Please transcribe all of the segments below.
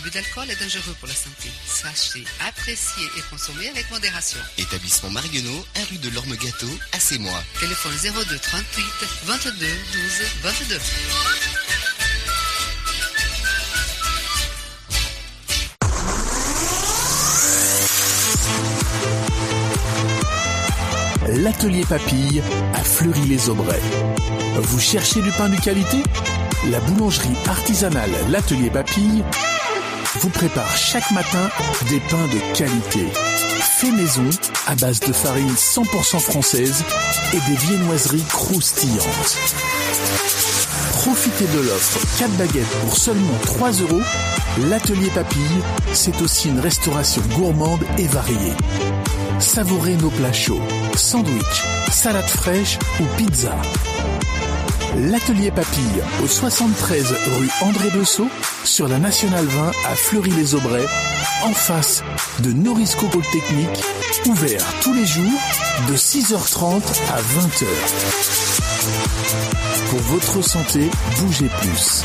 L'abus d'alcool est dangereux pour la santé. Sachez apprécier et consommer avec modération. Établissement Marguenot, 1 rue de l'Orme Gâteau, à Sémois. Téléphone 02 38 22 12 22. L'atelier Papille à Fleury-les-Aubrais. Vous cherchez du pain de qualité? La boulangerie artisanale L'atelier Papille vous prépare chaque matin des pains de qualité. Fait maison à base de farine 100% française et des viennoiseries croustillantes. Profitez de l'offre 4 baguettes pour seulement 3 euros. L'atelier Papille, c'est aussi une restauration gourmande et variée. Savourez nos plats chauds, sandwich, salade fraîche ou pizza. L'atelier Papille au 73 rue André Bessot sur la Nationale 20 à Fleury-les-Aubrais en face de Norisco Polytechnique ouvert tous les jours de 6h30 à 20h. Pour votre santé, bougez plus.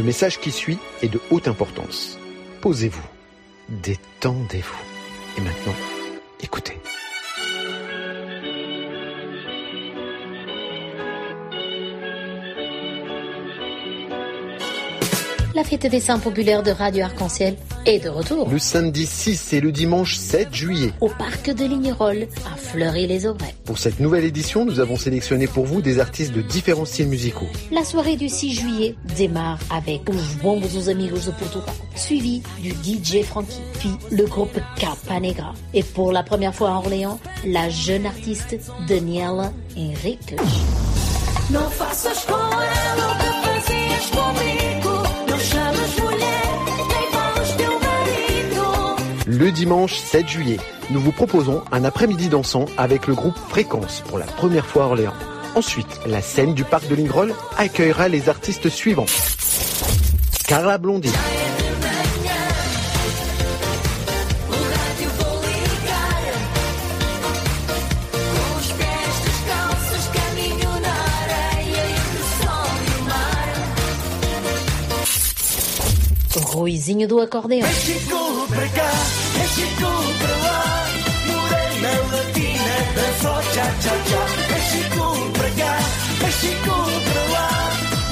Le message qui suit est de haute importance. Posez-vous, détendez-vous. Et maintenant, écoutez. La fête des saints populaires de Radio Arc-en-Ciel est de retour. Le samedi 6 et le dimanche 7 juillet. Au parc de Lignerolles, à Fleury-les-Aubrais. Pour cette nouvelle édition, nous avons sélectionné pour vous des artistes de différents styles musicaux. La soirée du 6 juillet démarre avec Os Bombos os Amigos de Portugal, suivi du DJ Frankie, puis le groupe Capa Negra. Et pour la première fois à Orléans, la jeune artiste Daniela Henriques. Não faças com ela o que fazias comigo. Le dimanche 7 juillet, nous vous proposons un après-midi dansant avec le groupe Fréquence pour la première fois à Orléans. Ensuite, la scène du parc de Lingrol accueillera les artistes suivants. Carla Blondie, Ruizinho do acordeão. Chico para cá, é Chico para lá. Morena latina, dançou tchá tchá tchá. É Chico para cá, é Chico para lá.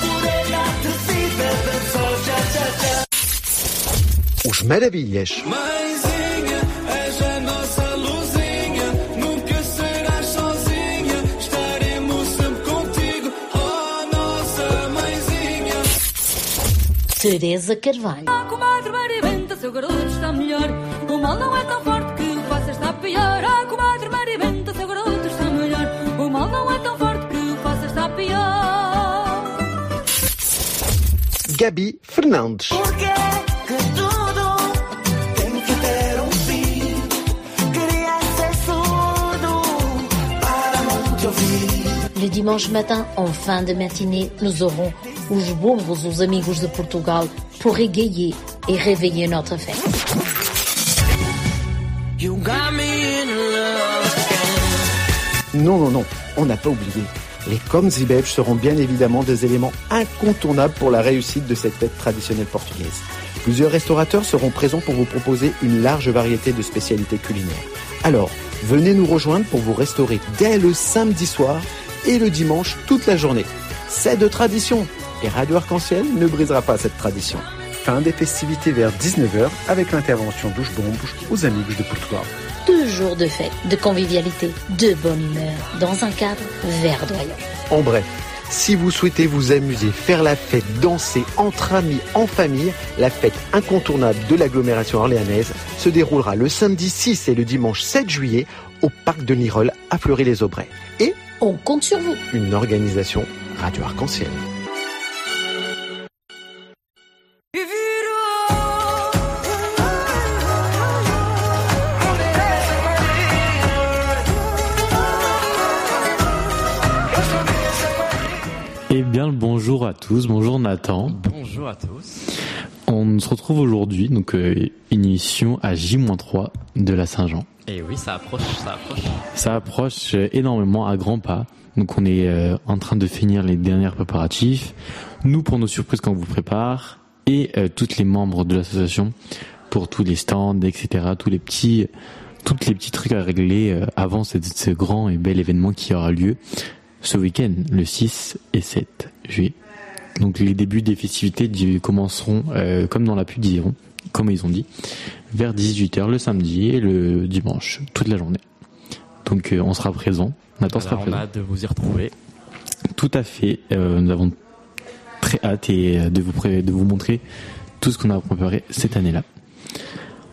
Morena tecida, dançou tchá tchá tchá. Os Maravilhas, Mãezinha, és Teresa Carvalho. Ah, comadre Maribenta, seu garoto está melhor. O mal não é tão forte que o faça estar pior. Ah, comadre Maribenta, seu garoto está melhor. O mal não é tão forte que o faça estar pior. Gabi Fernandes, Porque que tudo tem que ter um fim. Queria ser surdo para não te ouvir. Le dimanche matin, en fin de matinée, nous aurons Os Bombos os Amigos de Portugal pour égayer et réveiller notre fête. Non, non, non, on n'a pas oublié. Les coms et belges seront bien évidemment des éléments incontournables pour la réussite de cette fête traditionnelle portugaise. Plusieurs restaurateurs seront présents pour vous proposer une large variété de spécialités culinaires. Alors, venez nous rejoindre pour vous restaurer dès le samedi soir et le dimanche toute la journée. C'est de tradition et Radio Arc-en-Ciel ne brisera pas cette tradition. Fin des festivités vers 19h avec l'intervention d'Ouche Bombouche aux Amigos de Portugal. Deux jours de fête, de convivialité, de bonne humeur, dans un cadre verdoyant. En bref, si vous souhaitez vous amuser, faire la fête, danser entre amis, en famille, la fête incontournable de l'agglomération orléanaise se déroulera le samedi 6 et le dimanche 7 juillet au parc de Nirol à Fleury-les-Aubrais. Et On compte sur vous. une organisation Radio Arc-en-Ciel. Eh bien, le bonjour à tous, bonjour Nathan. Bonjour à tous. On se retrouve aujourd'hui, donc euh, une émission à J-3 de la Saint-Jean. Et oui, ça approche, ça approche. Ça approche euh, énormément à grands pas. Donc on est euh, en train de finir les derniers préparatifs. Nous pour nos surprises qu'on vous prépare et euh, toutes les membres de l'association pour tous les stands, etc. Tous les petits, toutes les petits trucs à régler euh, avant ce, ce grand et bel événement qui aura lieu ce week-end, le 6 et 7 juillet. Donc les débuts des festivités commenceront euh, comme dans la pub diront, comme ils ont dit, vers 18h le samedi et le dimanche, toute la journée. Donc euh, on sera présent. Nathan sera on présent. a hâte de vous y retrouver. Tout à fait. Euh, nous avons très hâte et euh, de vous de vous montrer tout ce qu'on a préparé cette année-là.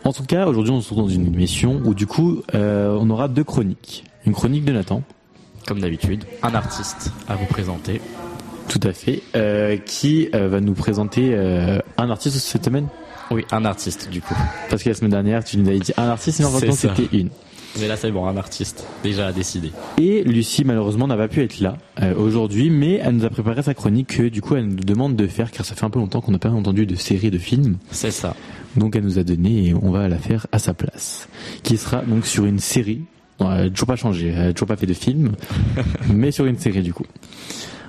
En tout cas, aujourd'hui, on se retrouve dans une émission où du coup, euh, on aura deux chroniques. Une chronique de Nathan, Comme d'habitude, un artiste à vous présenter. tout à fait, euh, qui euh, va nous présenter euh, un artiste cette semaine? Oui, un artiste du coup. Parce que la semaine dernière, tu nous avais dit un artiste, et en ça. c'était une. Mais là, c'est bon, un artiste. Déjà à décider. Et Lucie, malheureusement, n'a pas pu être là aujourd'hui, mais elle nous a préparé sa chronique que du coup elle nous demande de faire, car ça fait un peu longtemps qu'on n'a pas entendu de série de films. C'est ça. Donc elle nous a donné et on va la faire à sa place. Qui sera donc sur une série. Bon, elle a toujours pas changé, elle a toujours pas fait de film, mais sur une série du coup.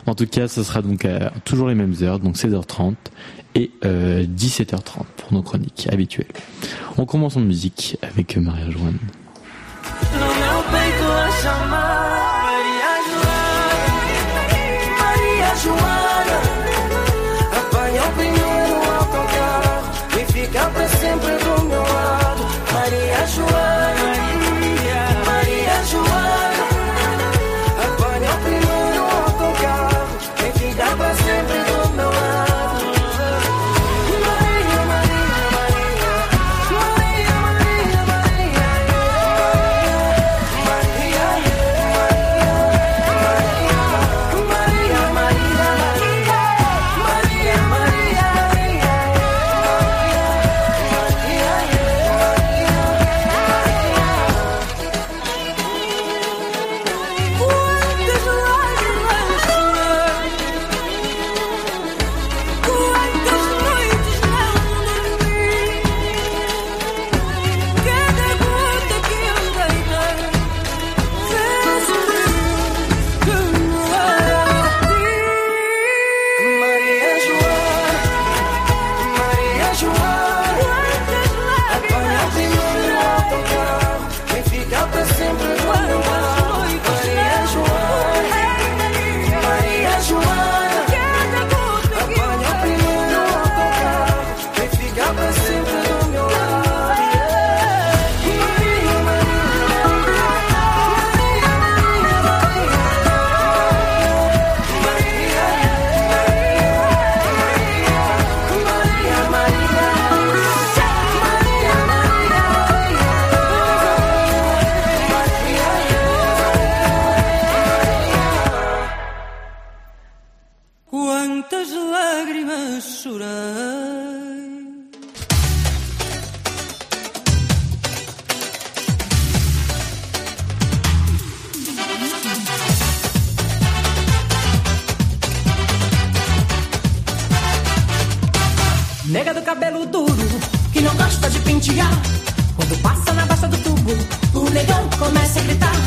En tout cas, ce sera donc à toujours les mêmes heures, donc 16h30 et euh, 17h30 pour nos chroniques habituelles. On commence en musique avec Maria Joanne. Joana Apanha o primeiro autocarro E fica começa a gritar.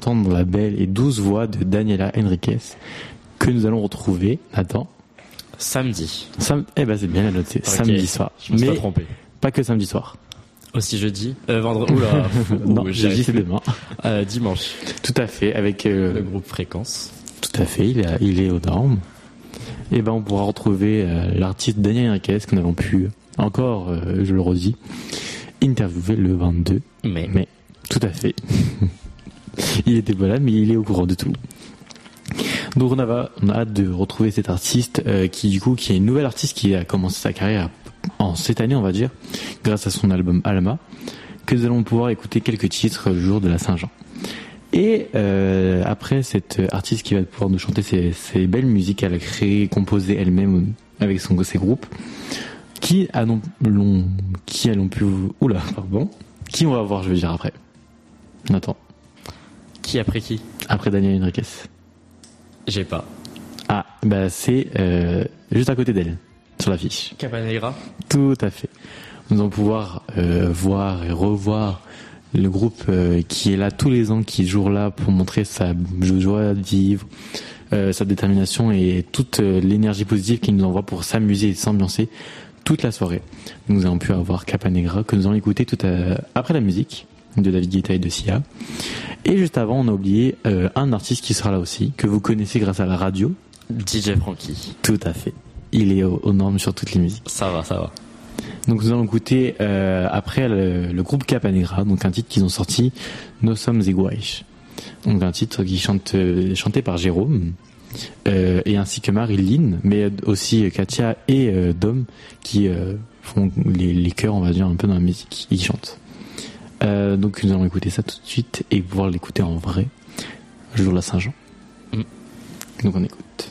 entendre la belle et douce voix de Daniela Henriquez, que nous allons retrouver, Nathan. Samedi. Eh ben c'est bien à noter, okay. samedi soir. Je me suis pas trompé. Pas que samedi soir. Aussi jeudi, euh, vendredi. Oula. non, jeudi c'est demain. Euh, dimanche. Tout à fait, avec euh, le groupe Fréquence. Tout à fait, il, est aux normes. Et ben on pourra retrouver euh, l'artiste Daniel Henriquez que nous avons pu encore, je le redis, interviewer le 22 mai. Mais tout à fait. il était pas là, mais il est au courant de tout. Donc on a, hâte de retrouver cet artiste euh, qui du coup qui est une nouvelle artiste qui a commencé sa carrière en cette année on va dire grâce à son album Alma que nous allons pouvoir écouter quelques titres le jour de la Saint-Jean. Et euh, après cet artiste qui va pouvoir nous chanter ses, belles musiques qu'elle a créées, composées elle-même avec son, ses groupes, qui allons, qui allons pu, oula, pardon, qui on va voir, je vais dire après. Attends. Qui après qui Après Daniel Henriquez. J'ai pas. Ah, bah c'est euh, juste à côté d'elle, sur l'affiche. Capanegra Tout à fait. Nous allons pouvoir euh, voir et revoir le groupe euh, qui est là tous les ans, qui est toujours là pour montrer sa joie de vivre, euh, sa détermination et toute euh, l'énergie positive qu'il nous envoie pour s'amuser et s'ambiancer toute la soirée. Nous avons pu avoir Capanegra que nous allons écouter tout à- après la musique de David Guetta et de Sia. Et juste avant, on a oublié euh, un artiste qui sera là aussi, que vous connaissez grâce à la radio. DJ Frankie. Tout à fait. Il est aux, aux normes sur toutes les musiques. Ça va, ça va. Donc nous allons écouter euh, après le, le groupe Capanegra, donc un titre qu'ils ont sorti, Nos sommes iguais. Donc un titre qui chante euh, chanté par Jérôme et ainsi que Marilyn, mais aussi Katia et Dom qui font les, les chœurs, on va dire un peu dans la musique, ils chantent. Euh, donc nous allons écouter ça tout de suite et pouvoir l'écouter en vrai le jour de la Saint-Jean. Donc on écoute.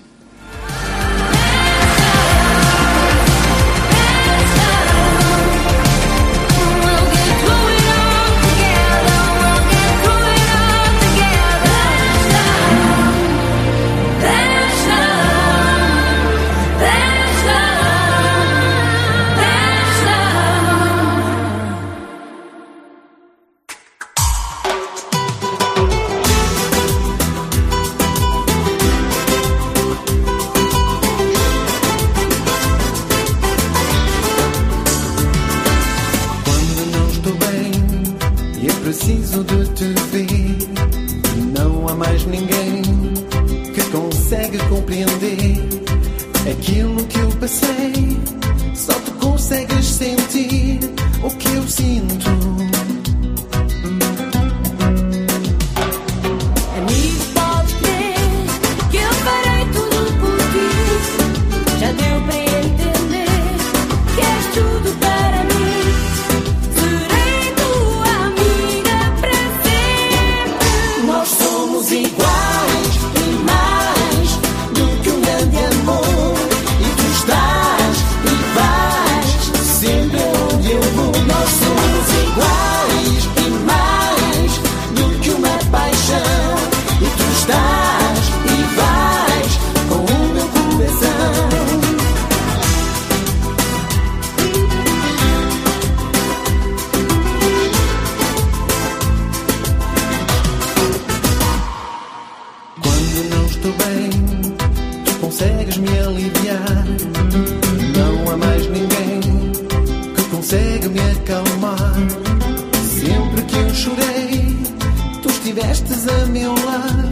Estivestes a meu lado,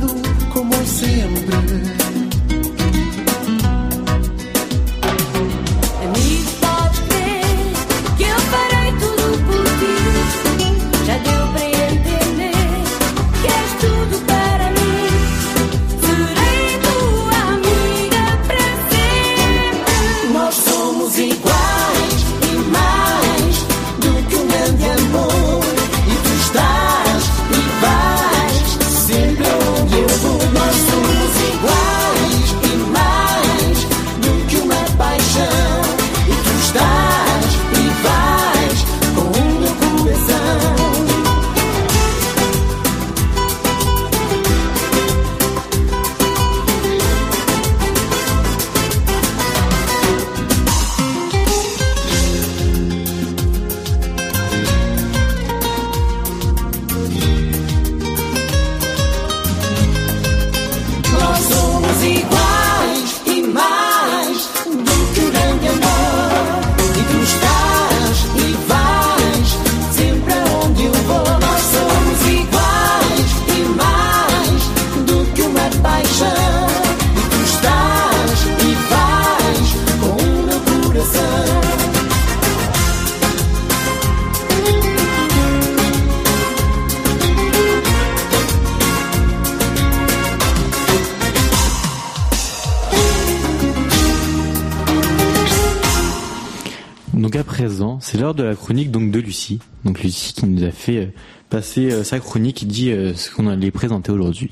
fait euh, passer euh, sa chronique qui dit euh, ce qu'on allait présenter aujourd'hui.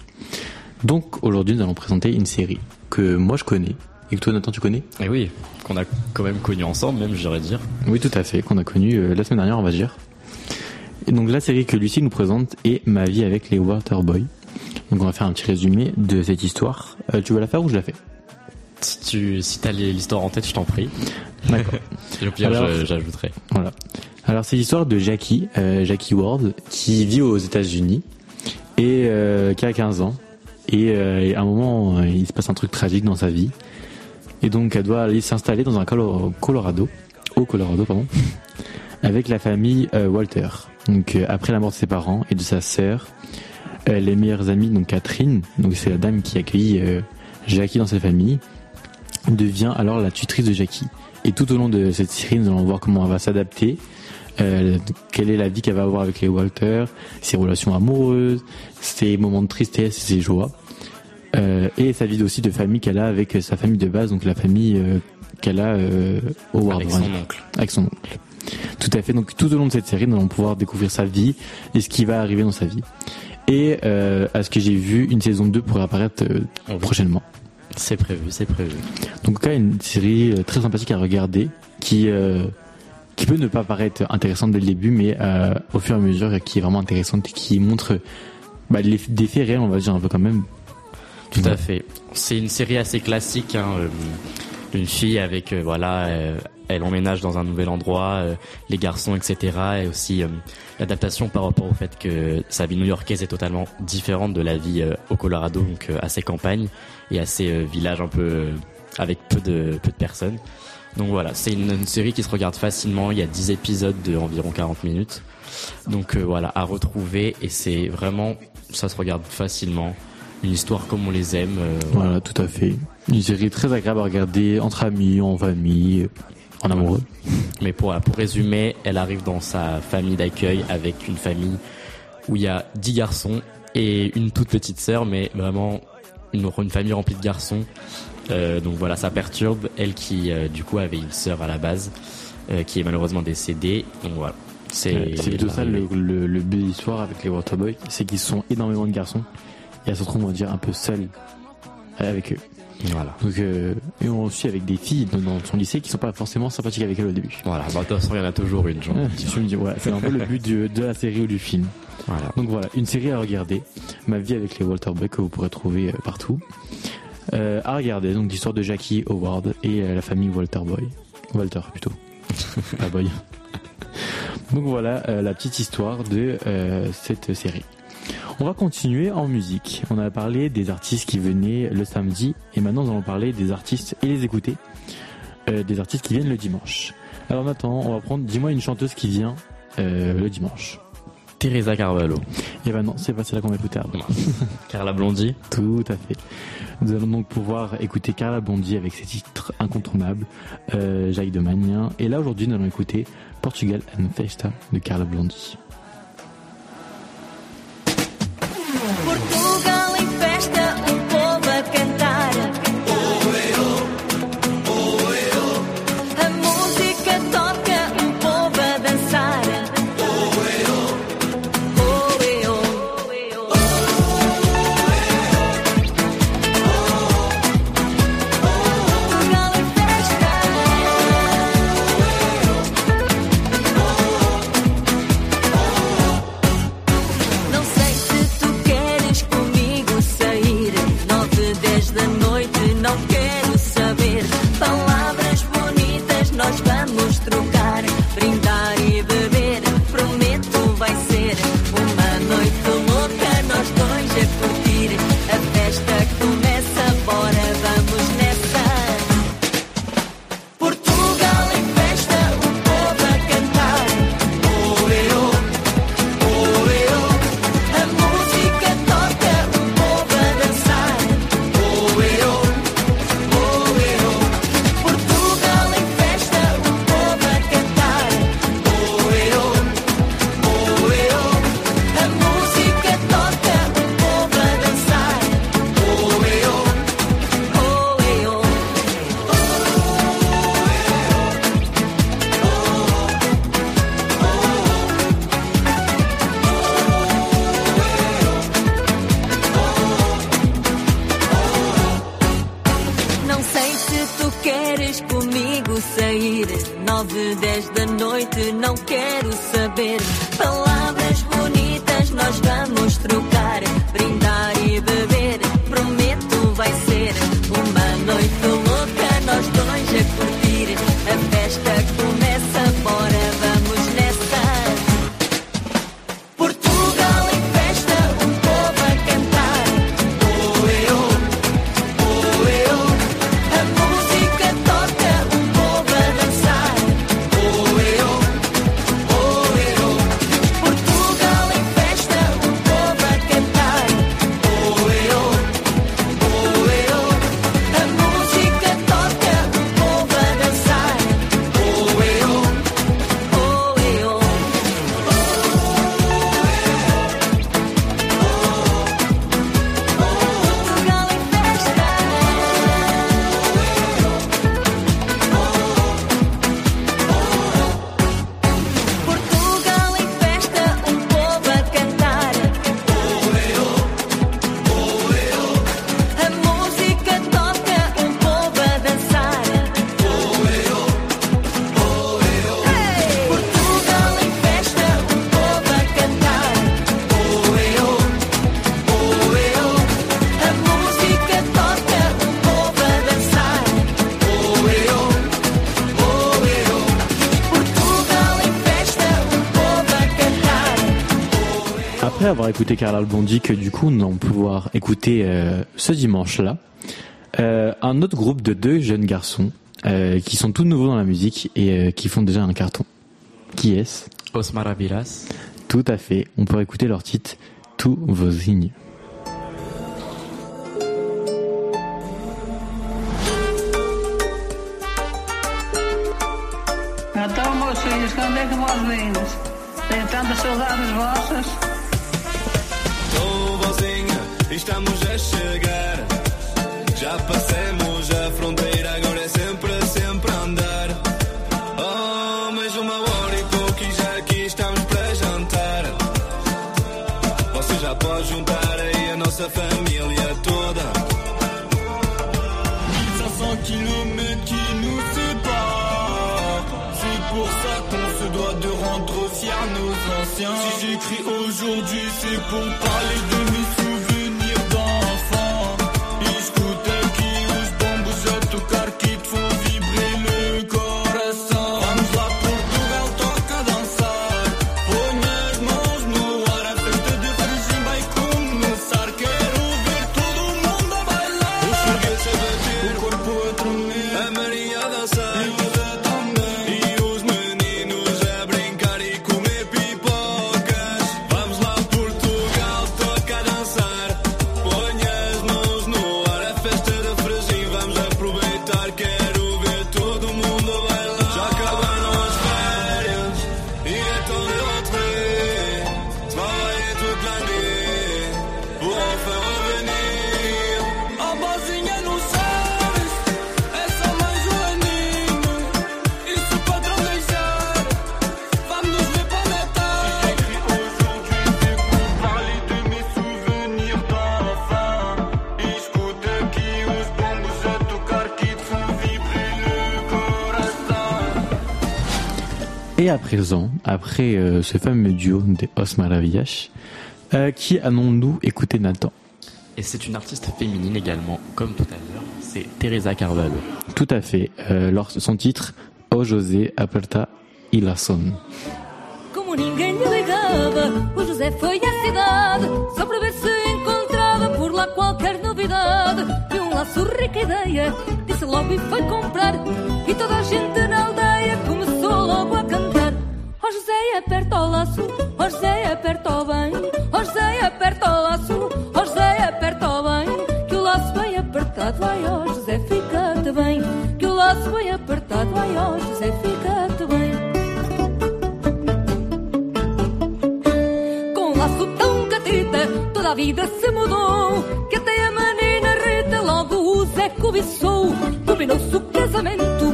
Donc aujourd'hui nous allons présenter une série que moi je connais et que toi Nathan tu connais Et oui, qu'on a quand même connu ensemble, même j'aurais dire. Oui tout à fait, qu'on a connu la semaine dernière on va dire. Et donc la série que Lucie nous présente est Ma vie avec les Waterboys. Donc on va faire un petit résumé de cette histoire. Euh, tu veux la faire ou je la fais? Si tu si t'as l'histoire en tête, je t'en prie. D'accord. Et au pire, j'ajouterai. Voilà. Alors c'est l'histoire de Jackie, euh, Jackie Ward, qui vit aux États-Unis et euh, qui a 15 ans. Et, euh, et à un moment, il se passe un truc tragique dans sa vie. Et donc elle doit aller s'installer dans un Colo- Colorado, au Colorado pardon, avec la famille Walter. Donc après la mort de ses parents et de sa sœur, les meilleures amies, donc Catherine, donc c'est la dame qui accueille Jackie dans sa famille, devient alors la tutrice de Jackie. Et tout au long de cette série, nous allons voir comment elle va s'adapter, euh, quelle est la vie qu'elle va avoir avec les Walter, ses relations amoureuses, ses moments de tristesse, ses joies, euh, et sa vie aussi de famille qu'elle a avec sa famille de base, donc la famille euh, qu'elle a euh, au Ward Avec on va son oncle. Avec son oncle. Tout à fait. Donc tout au long de cette série, nous allons pouvoir découvrir sa vie et ce qui va arriver dans sa vie. Et euh, à ce que j'ai vu, une saison 2 pourrait apparaître euh, prochainement. C'est prévu, c'est prévu. Donc, en tout cas, une série euh, très sympathique à regarder qui, euh, qui peut ne pas paraître intéressante dès le début, mais euh, au fur et à mesure, qui est vraiment intéressante et qui montre bah, les, des faits réels, on va dire un peu quand même. Tout à fait. C'est une série assez classique. Hein, euh, une fille avec euh, voilà, euh, elle emménage dans un nouvel endroit, euh, les garçons, etc. Et aussi euh, l'adaptation par rapport au fait que sa vie new-yorkaise est totalement différente de la vie euh, au Colorado, donc euh, assez campagne et assez euh, village un peu euh, avec peu de peu de personnes. Donc voilà, c'est une, une série qui se regarde facilement. Il y a 10 épisodes de environ 40 minutes. Donc euh, voilà, à retrouver et c'est vraiment, ça se regarde facilement. Une histoire comme on les aime. euh, Voilà, tout à fait. Une série très agréable à regarder entre amis, en famille, en amoureux. Mais pour, pour résumer, elle arrive dans sa famille d'accueil avec une famille où il y a 10 garçons et une toute petite sœur, mais vraiment une, une famille remplie de garçons. Euh, donc voilà, ça perturbe. Elle qui, euh, du coup, avait une sœur à la base, euh, qui est malheureusement décédée. Donc voilà. C'est plutôt ça le, le, le but de l'histoire avec les Waterboys, c'est qu'ils sont énormément de garçons et elles se retrouvent, on va dire, un peu seules avec eux. Voilà. Donc, euh, et on suit avec des filles dans, son lycée qui sont pas forcément sympathiques avec elle au début. Voilà, bah, de toute façon, il y en a toujours une, genre. Je me dis, ouais, c'est un peu le but du- de la série ou du film. Voilà. Donc voilà, une série à regarder. Ma vie avec les Walter que vous pourrez trouver euh, partout. Euh, à regarder, donc l'histoire de Jackie Howard et euh, la famille Walter Boy. Walter plutôt. Pas Boy. donc voilà euh, la petite histoire de euh, cette série. On va continuer en musique. On a parlé des artistes qui venaient le samedi et maintenant nous allons parler des artistes et les écouter. Euh, des artistes qui viennent le dimanche. Alors Nathan, on va prendre, dis-moi une chanteuse qui vient euh, le dimanche. Teresa Carvalho. Et ben non, c'est pas celle-là qu'on va écouter avant. Carla Blondie. Tout à fait. Nous allons donc pouvoir écouter Carla Blondie avec ses titres incontournables, euh, Jacques de Magnin. Et là aujourd'hui, nous allons écouter Portugal and Festa de Carla Blondie. d'avoir écouté Carla Bondi que du coup nous allons pouvoir écouter euh, ce dimanche-là euh, un autre groupe de deux jeunes garçons euh, qui sont tout nouveaux dans la musique et qui font déjà un carton. Qui est-ce? Osmar Avilas. Tout à fait. On peut écouter leur titre Tous vos signes. à présent, après euh, ce fameux duo des Os Maravillas, euh, qui allons-nous écouter Nathan? Et c'est une artiste féminine également, comme tout à l'heure, c'est Teresa Carvalho. Tout à fait, euh, lors, son titre, O José aperta y la son. Como ninguém ligava, o José foi à cidade, só para ver se encontrava por lá qualquer novidade. Viu um laço rica ideia, disse logo e foi comprar. aperta o laço, ó José aperta o bem, ó José aperta o laço, ó José aperta o bem, que o laço bem apertado, ai ó José fica-te bem, que o laço bem apertado, ai ó José fica-te bem. Com o laço tão catita, toda a vida se mudou, que até a menina Rita logo o Zé cobiçou, combinou-se o casamento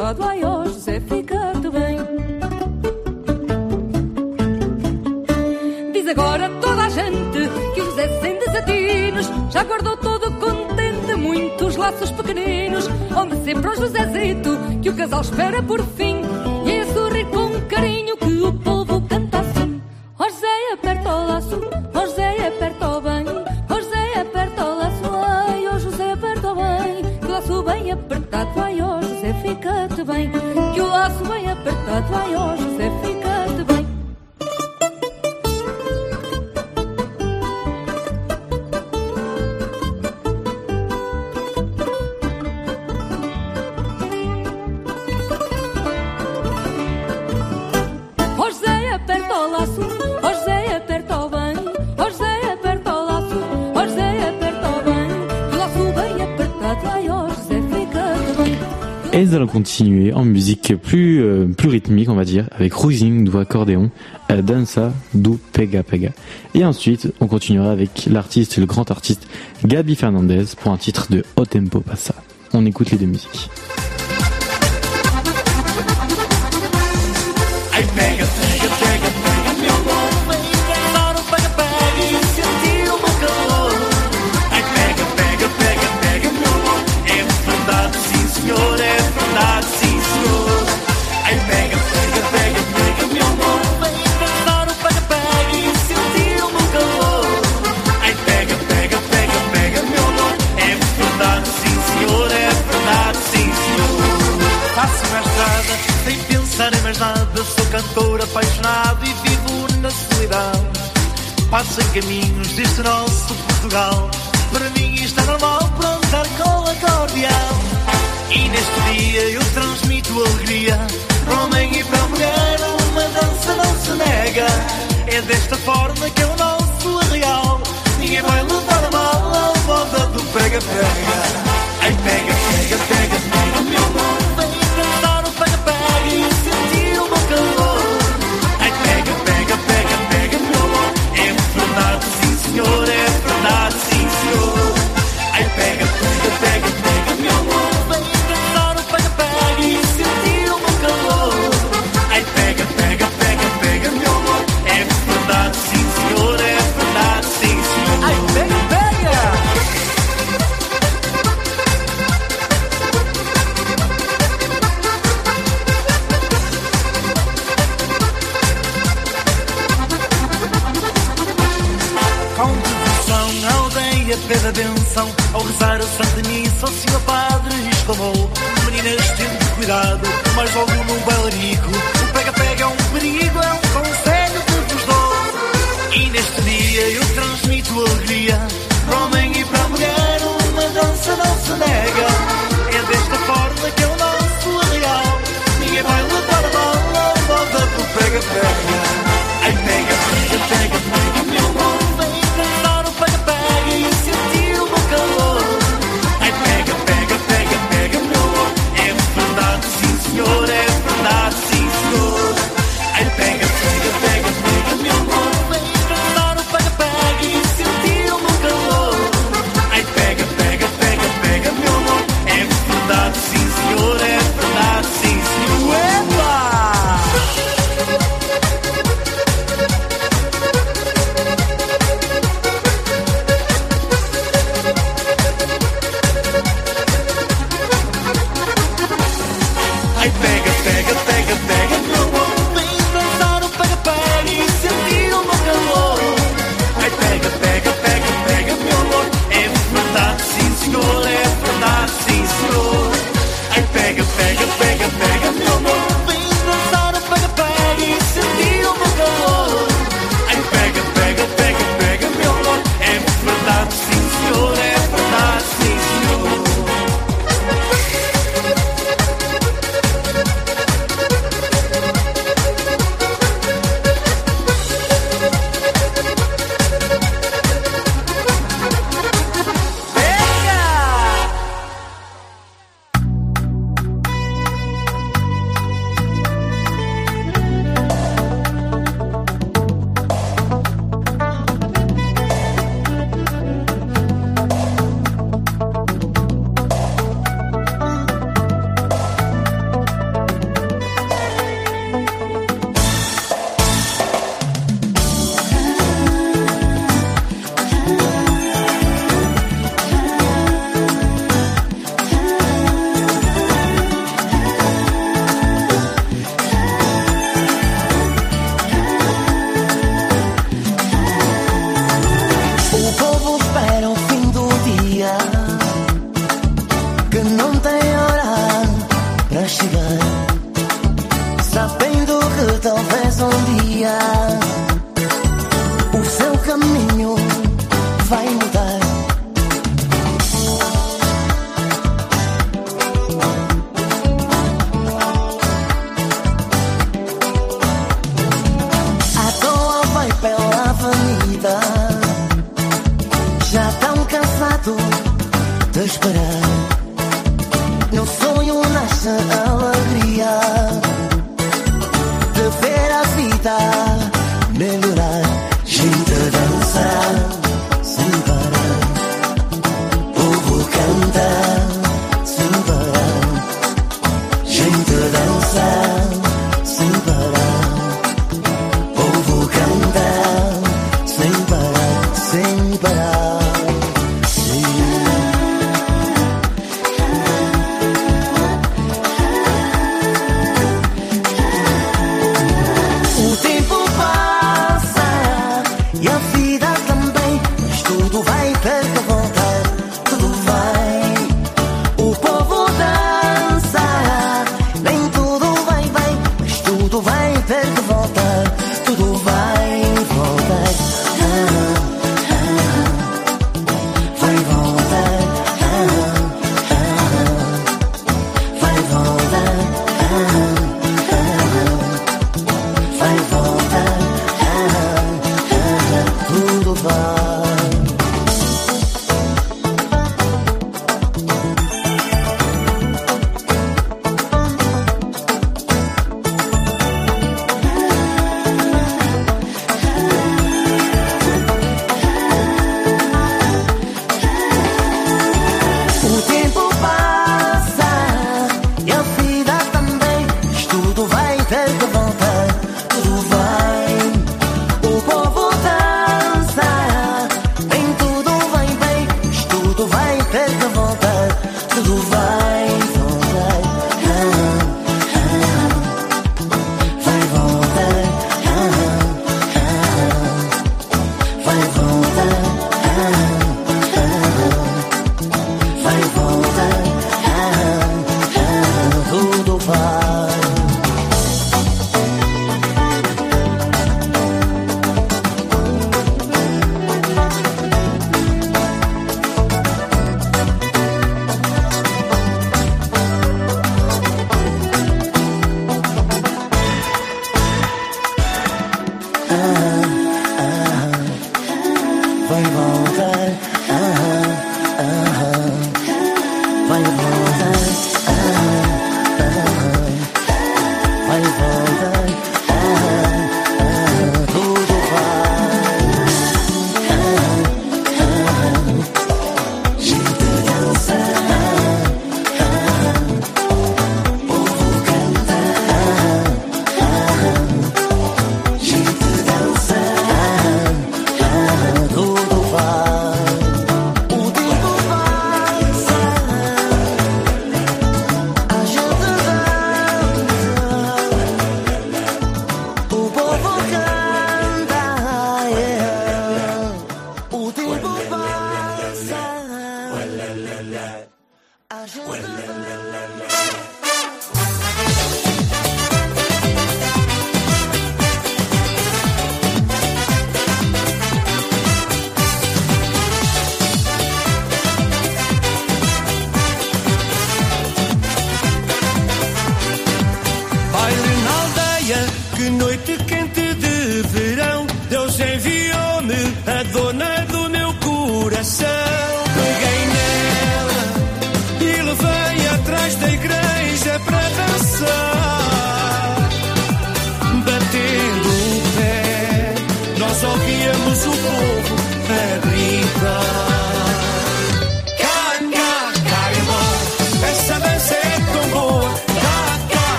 apertado, ai ó José, fica-te bem. Diz agora toda a gente que o José sem desatinos já guardou todo contente muitos laços pequeninos, onde sempre o Josezito que o casal espera por fim continuer en musique plus, euh, plus rythmique, on va dire, avec Ruising du accordéon, euh, Danza du Pega Pega. Et ensuite, on continuera avec l'artiste, le grand artiste Gabi Fernandez pour un titre de Haut Tempo Passa. On écoute les deux musiques. Pensar em mais nada. Sou cantor apaixonado e vivo na solidão. Passo em caminhos deste nosso Portugal. Para mim é normal plantar com acordeão. E neste dia eu transmito alegria. Para homem e para mulher uma dança não se nega. É desta forma que é o nosso arreal. Ninguém vai levar a mal a moda do pega-pega. Pede a benção Ao rezar a Santa Missa, o Senhor Padre exclamou Meninas, tendo cuidado, mas logo num bailarico O pega-pega é um perigo, é um conselho que vos dou. E neste dia eu transmito alegria Para homem e para mulher, uma dança não se nega. É desta forma que é o nosso arreal Ninguém vai levar a mal a moda do pega-pega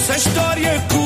que a nossa história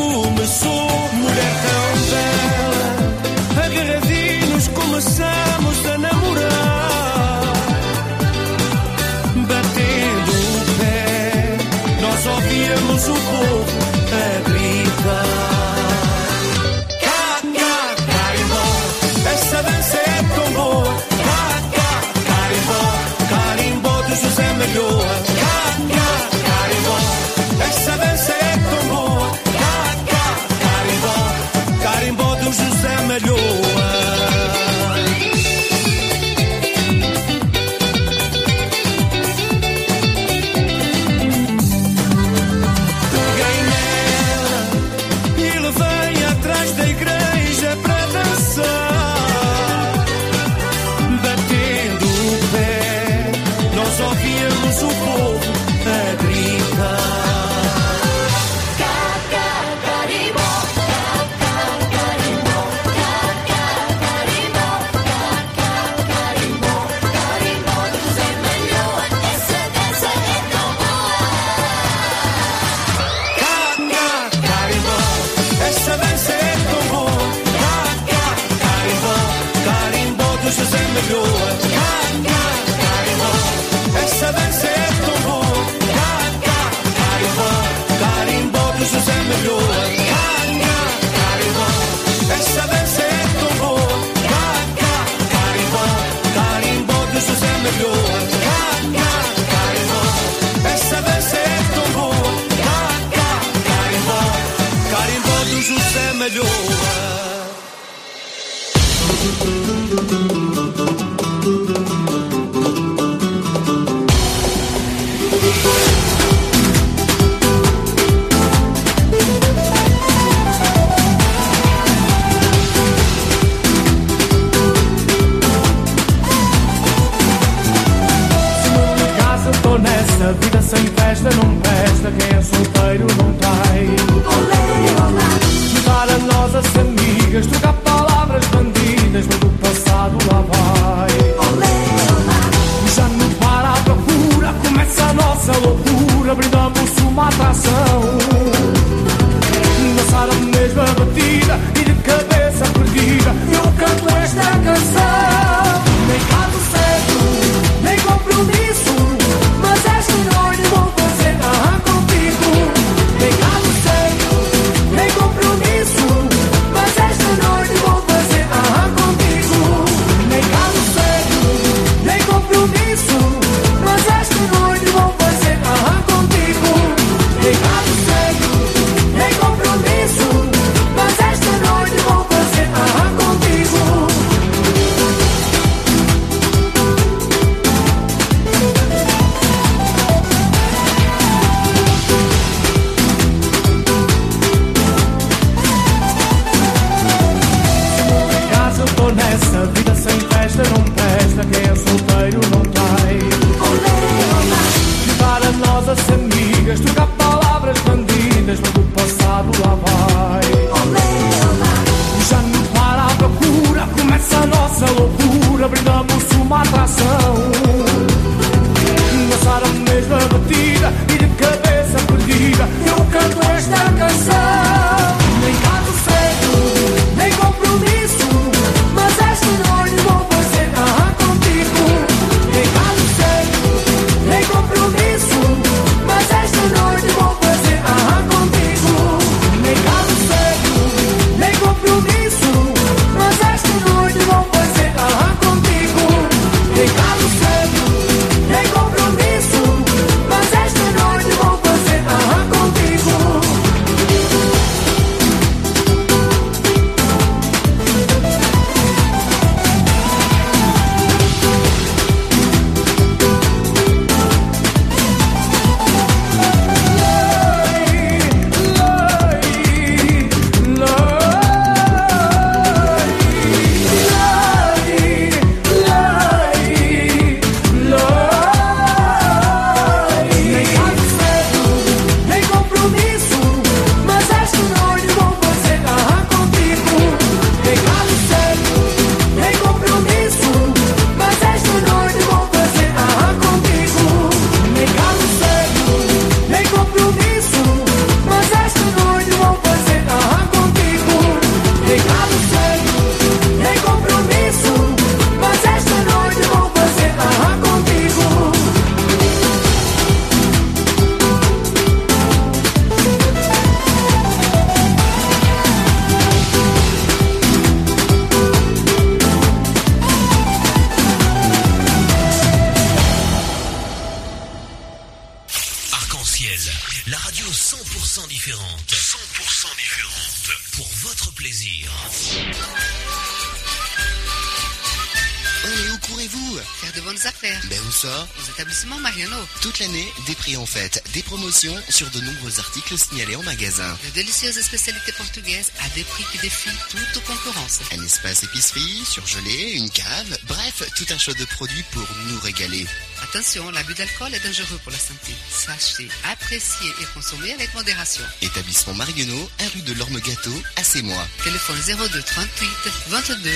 articles signalés en magasin. De délicieuses spécialités portugaises à des prix qui défient toute concurrence. Un espace épicerie, surgelé, une cave, bref, tout un choix de produits pour nous régaler. Attention, l'abus d'alcool est dangereux pour la santé. Sachez, apprécier et consommer avec modération. Établissement Marionneau, 1 rue de l'Orme Gâteau, à moi. Téléphone 02 38 22 12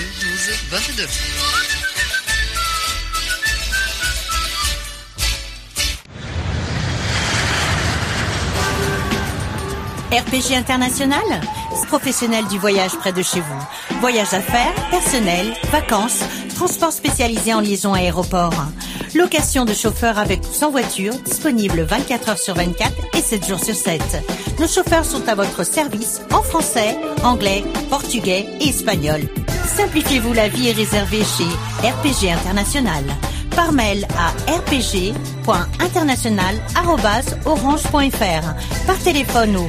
22. RPG International, professionnel du voyage près de chez vous. Voyage à faire, personnel, vacances, transport spécialisé en liaison aéroport. Location de chauffeurs avec ou sans voiture, disponible 24 heures sur 24 et 7 jours sur 7. Nos chauffeurs sont à votre service en français, anglais, portugais et espagnol. Simplifiez-vous la vie et réservez chez RPG International. Par mail à rpg.international.orange.fr. Par téléphone au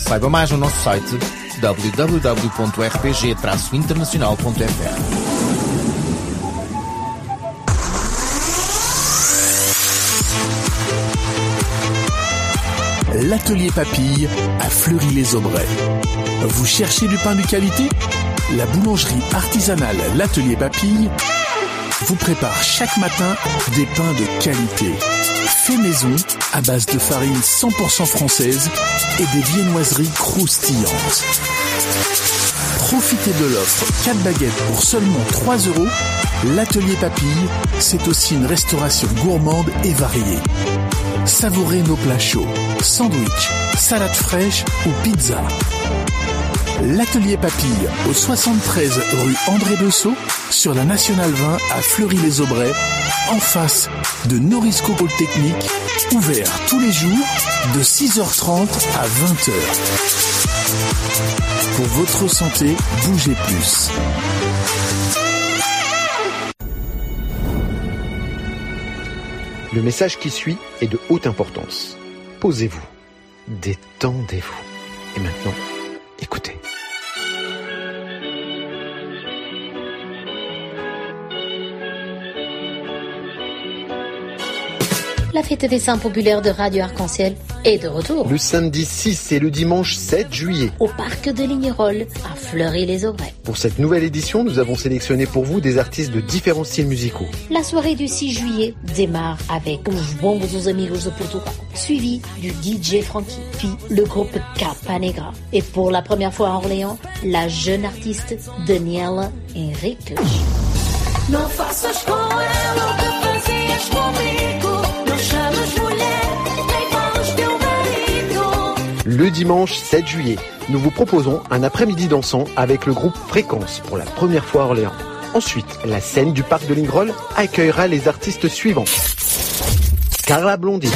Saiba mais no site www.rpg-internacional.fr. L'atelier Papille à Fleury-les-Aubrais. Vous cherchez du pain de qualité? La boulangerie artisanale L'atelier Papille vous prépare chaque matin des pains de qualité. Fait maison à base de farine 100% française et des viennoiseries croustillantes. Profitez de l'offre 4 baguettes pour seulement 3 euros. L'atelier Papille, c'est aussi une restauration gourmande et variée. Savourez nos plats chauds, sandwich, salade fraîche ou pizza. L'atelier Papille au 73 rue André Bessot sur la Nationale 20 à Fleury-les-Aubrais en face de Norisco Polytechnique ouvert tous les jours de 6h30 à 20h. Pour votre santé, bougez plus. Le message qui suit est de haute importance. Posez-vous, détendez-vous. Et maintenant, écoutez. La fête des saints populaires de Radio Arc-en-Ciel est de retour Le samedi 6 et le dimanche 7 juillet. au parc de Lignerolles à Fleury-les-Aubrais. Pour cette nouvelle édition, nous avons sélectionné pour vous des artistes de différents styles musicaux. La soirée du 6 juillet démarre avec Os Bombos os Amigos de Portugal, suivi du DJ Frankie, puis le groupe Capa Negra. Et pour la première fois à Orléans, la jeune artiste Daniela Henriques. Não faças com ela o que fazias comigo. Le dimanche 7 juillet, nous vous proposons un après-midi dansant avec le groupe Fréquence pour la première fois à Orléans. Ensuite, la scène du parc de Lingrol accueillera les artistes suivants. Carla Blondie,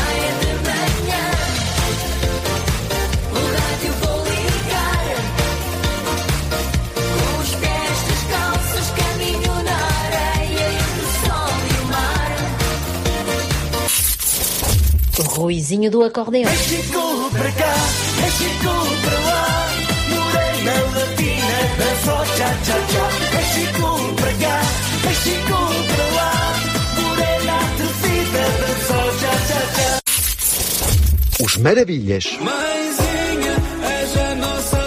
Ruizinho do acordeão. México para cá, México para lá. Morena latina, dançou tchá tchá tchá. México para cá, México para lá. Morena atrevida, dançou tchá tchá tchá. Os Maravilhas, Mãezinha, és a nossa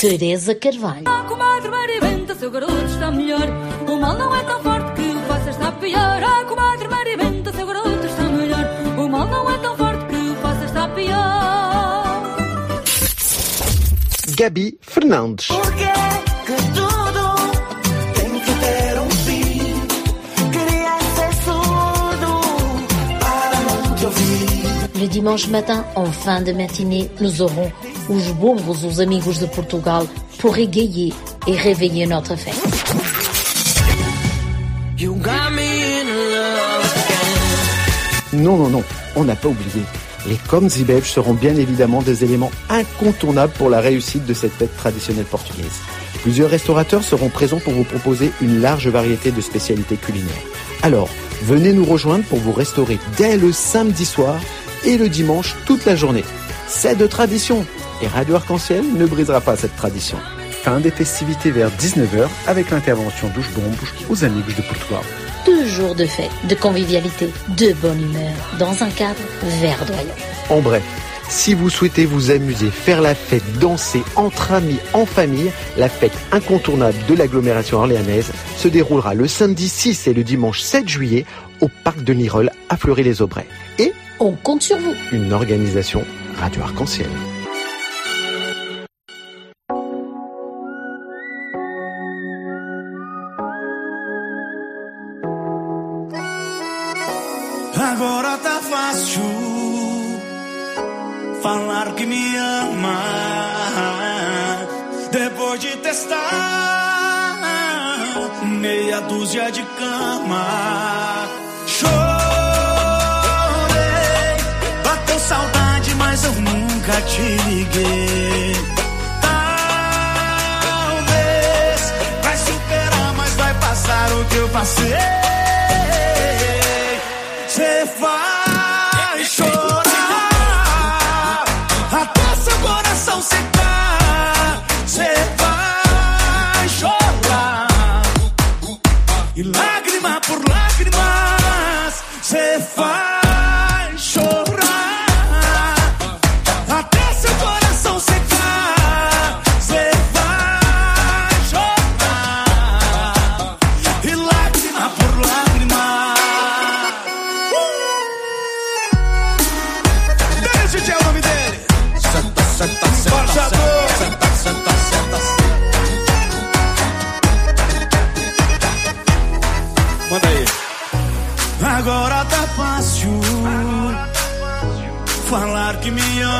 Teresa Carvalho. Ah, comadre Maribenta, seu garoto está melhor. O mal não é tão forte que o faça estar pior. Ah, comadre Maribenta, seu garoto está melhor. O mal não é tão forte que o faça estar pior. Gabi Fernandes, Porque que tudo tem que ter um fim. Queria ser surdo para não te ouvir. Le dimanche matin, en fin de matinée, nous aurons Os Bombos os Amigos de Portugal pour égayer et réveiller notre fête. Non, non, non, on n'a pas oublié. Les coms et belges seront bien évidemment des éléments incontournables pour la réussite de cette fête traditionnelle portugaise. Plusieurs restaurateurs seront présents pour vous proposer une large variété de spécialités culinaires. Alors, venez nous rejoindre pour vous restaurer dès le samedi soir et le dimanche toute la journée. C'est de tradition et Radio Arc-en-Ciel ne brisera pas cette tradition. Fin des festivités vers 19h avec l'intervention d'Ouche Bombe aux Amigos de Portugal. De jours de fête, de convivialité, de bonne humeur, dans un cadre verdoyant. En bref, si vous souhaitez vous amuser, faire la fête, danser entre amis, en famille, la fête incontournable de l'agglomération orléanaise se déroulera le samedi 6 et le dimanche 7 juillet au parc de Nirol à Fleury-les-Aubrais. Et On compte sur vous. une organisation Radio Arc-en-Ciel. Falar que me ama. Depois de testar meia dúzia de cama. Chorei, bateu saudade, mas eu nunca te liguei. Talvez vai superar, mas vai passar o que eu passei. Você vai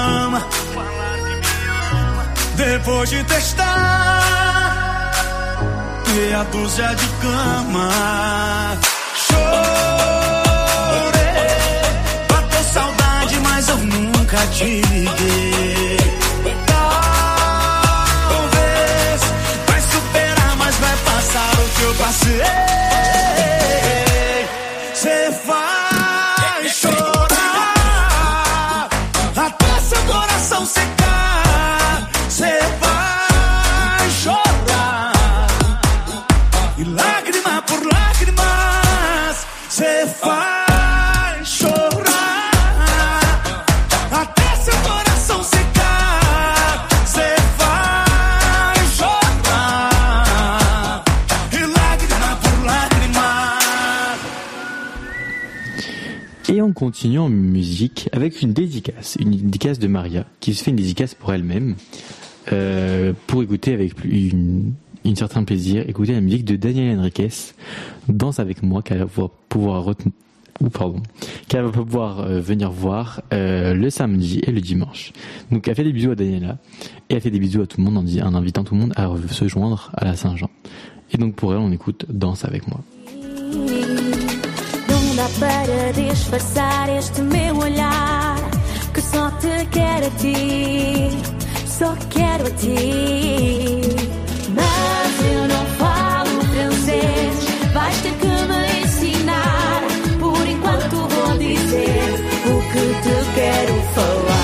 ama. Depois de testar meia dúzia de cama. Chorei, bateu saudade, mas eu nunca te liguei. Talvez vai superar, mas vai passar o que eu passei. vão secar. On continue en musique avec une dédicace, une dédicace de Maria qui se fait une dédicace pour elle-même euh, pour écouter avec plus- une, certain plaisir, écouter la musique de Daniel Henriquez, Danse avec moi, qu'elle va pouvoir. Ou pardon, qu'elle va pouvoir euh, venir voir euh, le samedi et le dimanche. Donc elle fait des bisous à Daniela et elle fait des bisous à tout le monde en, en invitant tout le monde à se joindre à la Saint-Jean. Et donc pour elle, on écoute Danse avec moi. Para disfarçar este meu olhar que só te quero a ti, só quero a ti. Mas eu não falo francês, vais ter que me ensinar. Por enquanto vou dizer o que te quero falar.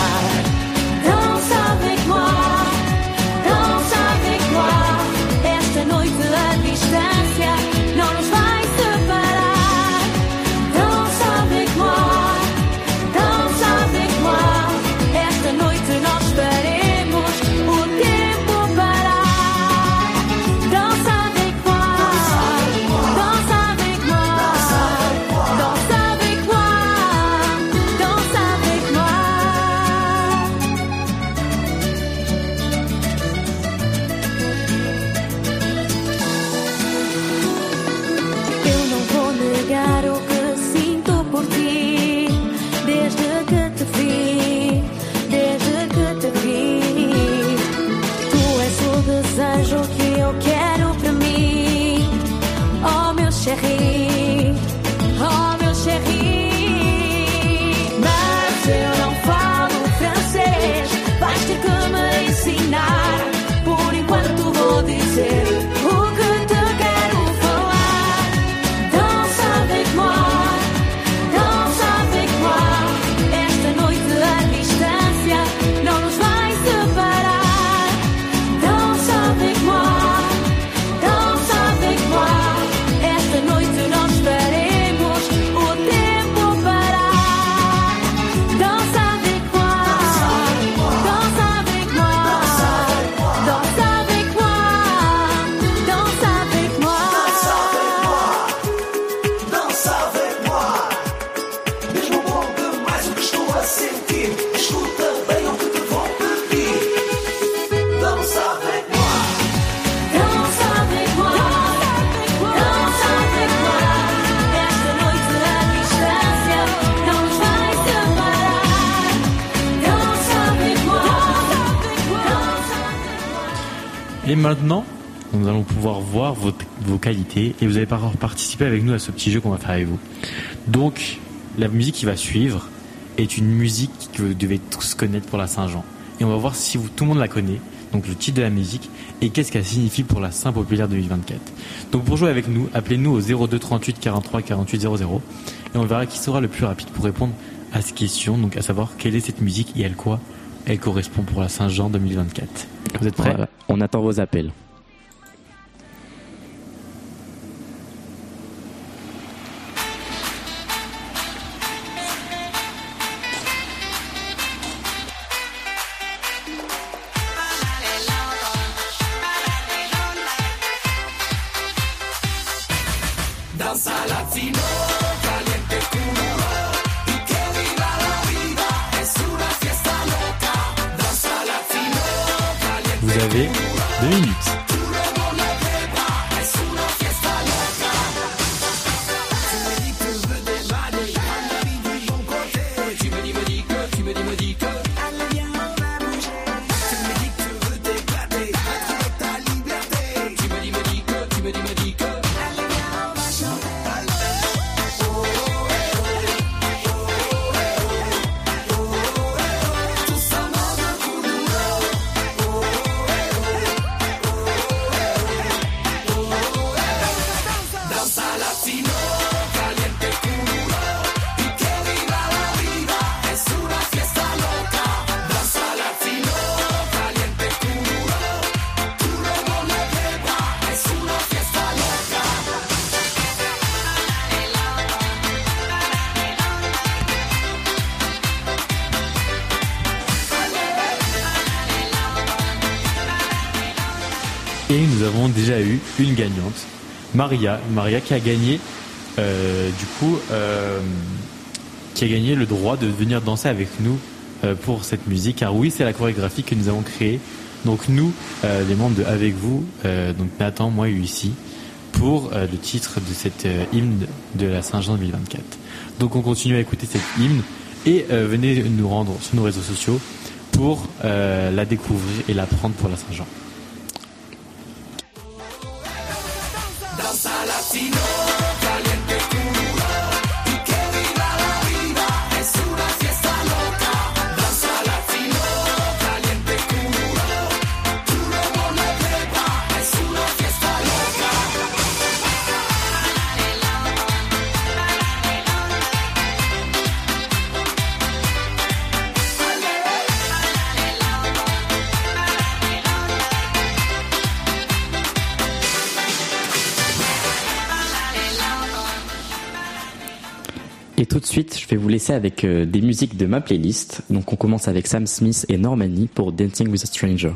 Et maintenant, nous allons pouvoir voir vos, qualités et vous allez pouvoir participer avec nous à ce petit jeu qu'on va faire avec vous. Donc, la musique qui va suivre est une musique que vous devez tous connaître pour la Saint-Jean. Et on va voir si tout le monde la connaît, donc le titre de la musique, et qu'est-ce qu'elle signifie pour la Saint Populaire 2024. Donc pour jouer avec nous, appelez-nous au 02 38 43 48 00 et on verra qui sera le plus rapide pour répondre à cette question, donc à savoir quelle est cette musique et à quoi elle correspond pour la Saint-Jean 2024. Vous êtes prêts? On attend vos appels. Une gagnante, Maria. Maria qui a gagné, euh, du coup, euh, qui a gagné le droit de venir danser avec nous euh, pour cette musique. Car oui, c'est la chorégraphie que nous avons créée. Donc nous, les membres de Avec vous, donc Nathan, moi et Lucie, pour le titre de cette hymne de la Saint-Jean 2024. Donc on continue à écouter cette hymne et venez nous rendre sur nos réseaux sociaux pour la découvrir et la prendre pour la Saint-Jean. Avec euh, des musiques de ma playlist. Donc on commence avec Sam Smith et Normani pour Dancing with a Stranger.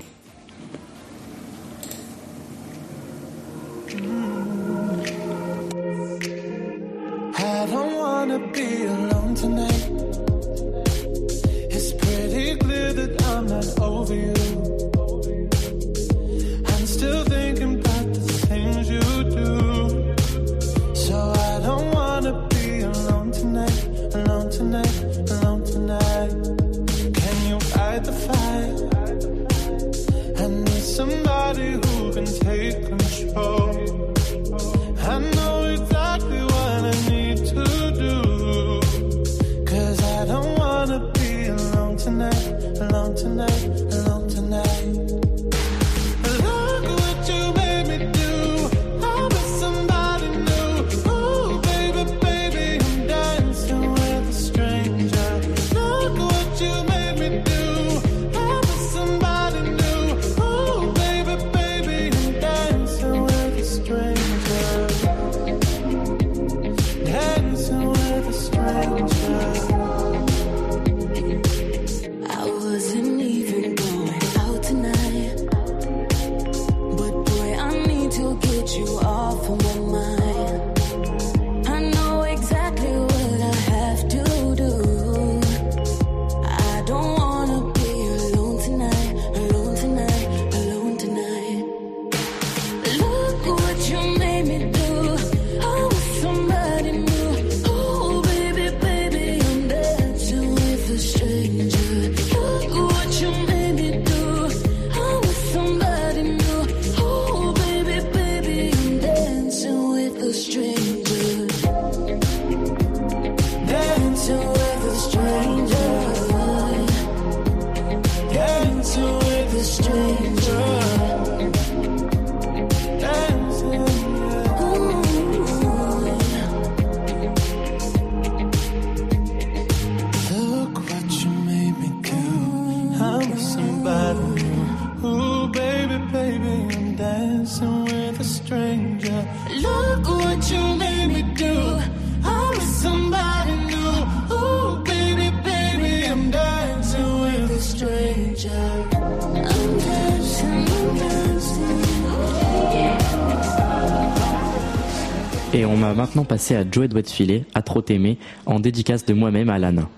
Passer à Joey doit te filer, à trop t'aimer, en dédicace de moi-même à Lana.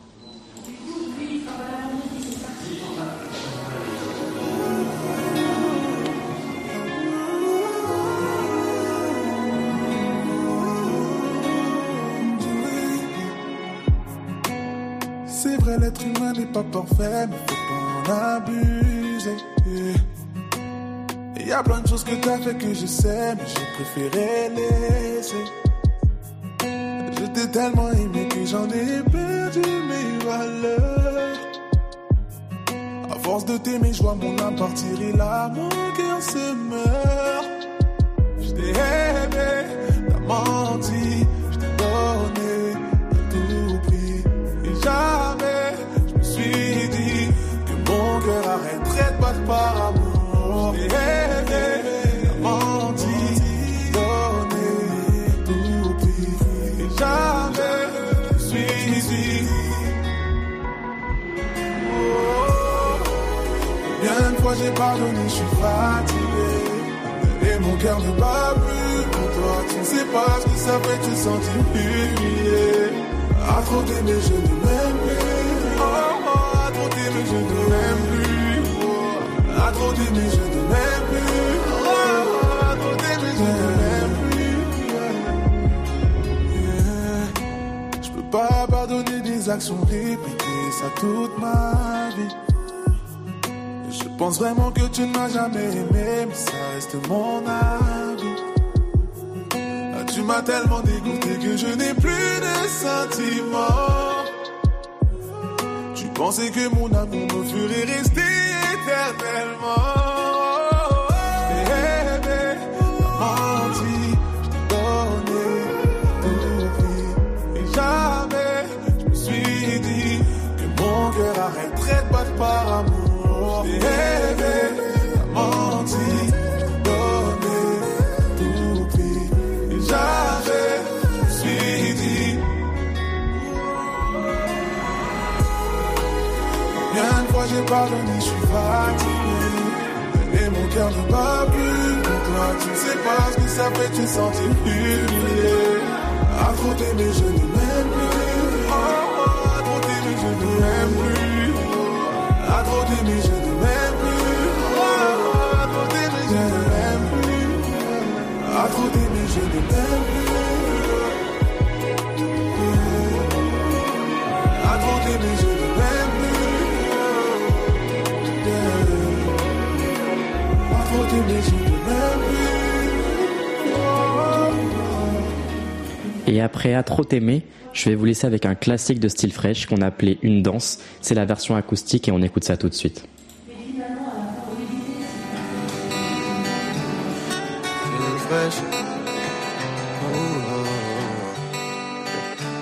Et après À trop t'aimer, je vais vous laisser avec un classique de style fraîche qu'on a appelé Une danse. C'est la version acoustique et on écoute ça tout de suite.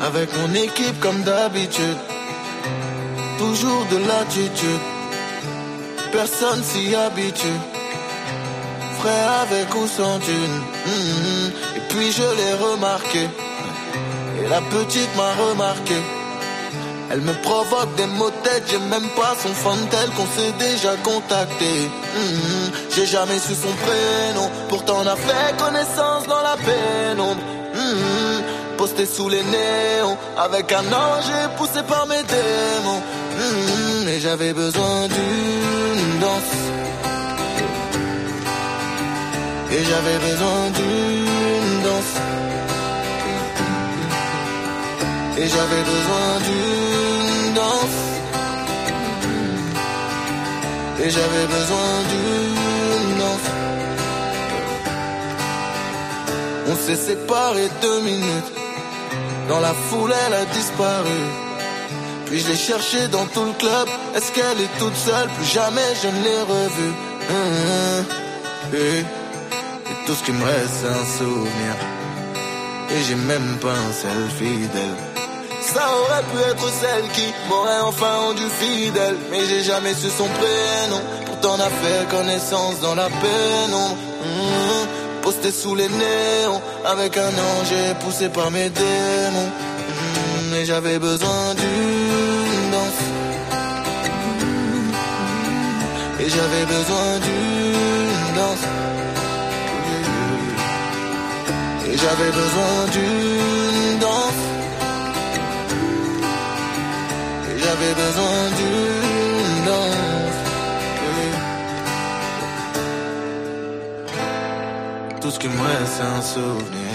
Avec mon équipe comme d'habitude, toujours de l'attitude, personne s'y habitue. Frais avec ou sans thune, Mhm. et puis je l'ai remarqué, la petite m'a remarqué. Elle me provoque des mots de tête, j'ai même pas son fan tel qu'on s'est déjà contacté. Mhm. J'ai jamais su son prénom, pourtant on a fait connaissance dans la pénombre. Mhm. Posté sous les néons, avec un ange poussé par mes démons. Mhm. Et j'avais besoin d'une danse. Et j'avais besoin d'une danse. Et j'avais besoin d'une danse. Et j'avais besoin d'une danse. On s'est séparés deux minutes. Dans la foule, elle a disparu. Puis je l'ai cherchée dans tout le club. Est-ce qu'elle est toute seule? Plus jamais je ne l'ai revue. Hum, Et, et tout ce qui me reste, c'est un souvenir. Et j'ai même pas un selfie d'elle. Ça aurait pu être celle qui m'aurait enfin rendu fidèle. Mais j'ai jamais su son prénom. Pourtant on a fait connaissance dans la pénombre. Mhm. Posté sous les néons, avec un ange poussé par mes démons. Mhm. Et j'avais besoin d'une danse. Et j'avais besoin d'une danse. Et j'avais besoin d'une danse. J'avais besoin d'une danse. Tout ce qui me reste, c'est un souvenir.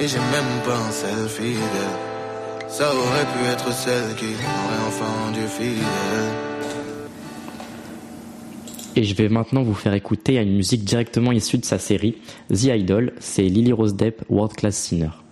Et j'ai même pas un selfie d'elle. Ça aurait pu être celle qui m'aurait enfin rendu fidèle. Et je vais maintenant vous faire écouter à une musique directement issue de sa série The Idol, c'est Lily Rose Depp World Class Singer.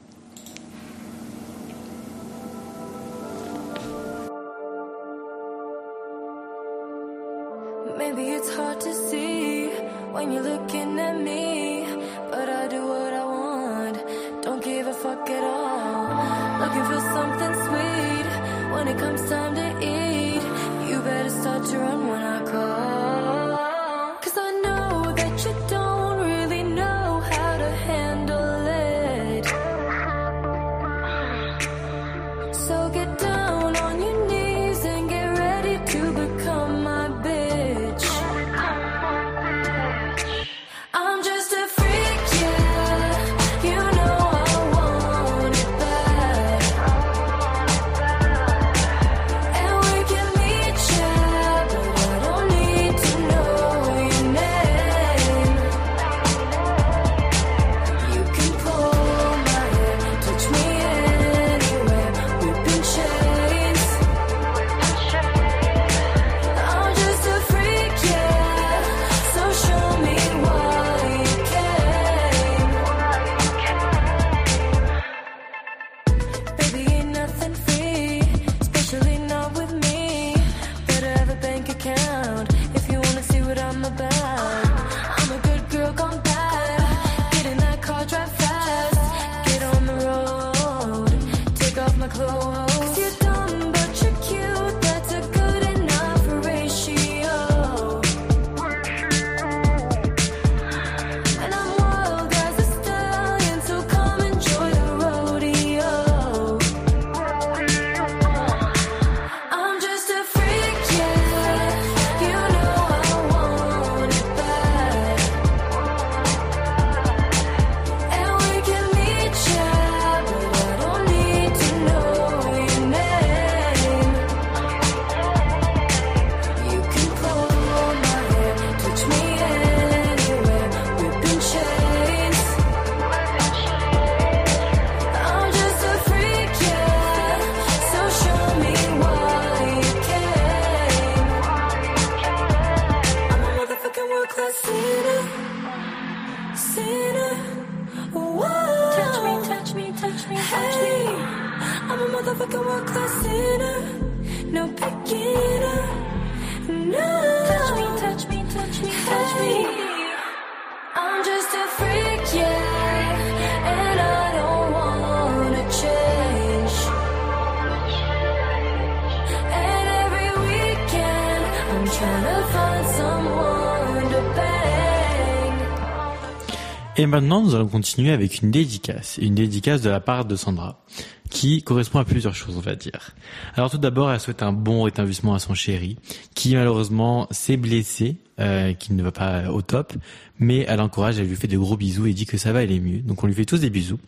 Et maintenant, nous allons continuer avec une dédicace. Une dédicace de la part de Sandra, qui correspond à plusieurs choses, on va dire. Alors tout d'abord, elle souhaite un bon rétablissement à son chéri, qui malheureusement s'est blessé, euh, qui ne va pas au top, mais elle encourage, elle lui fait de gros bisous et dit que ça va aller mieux. Donc on lui fait tous des bisous.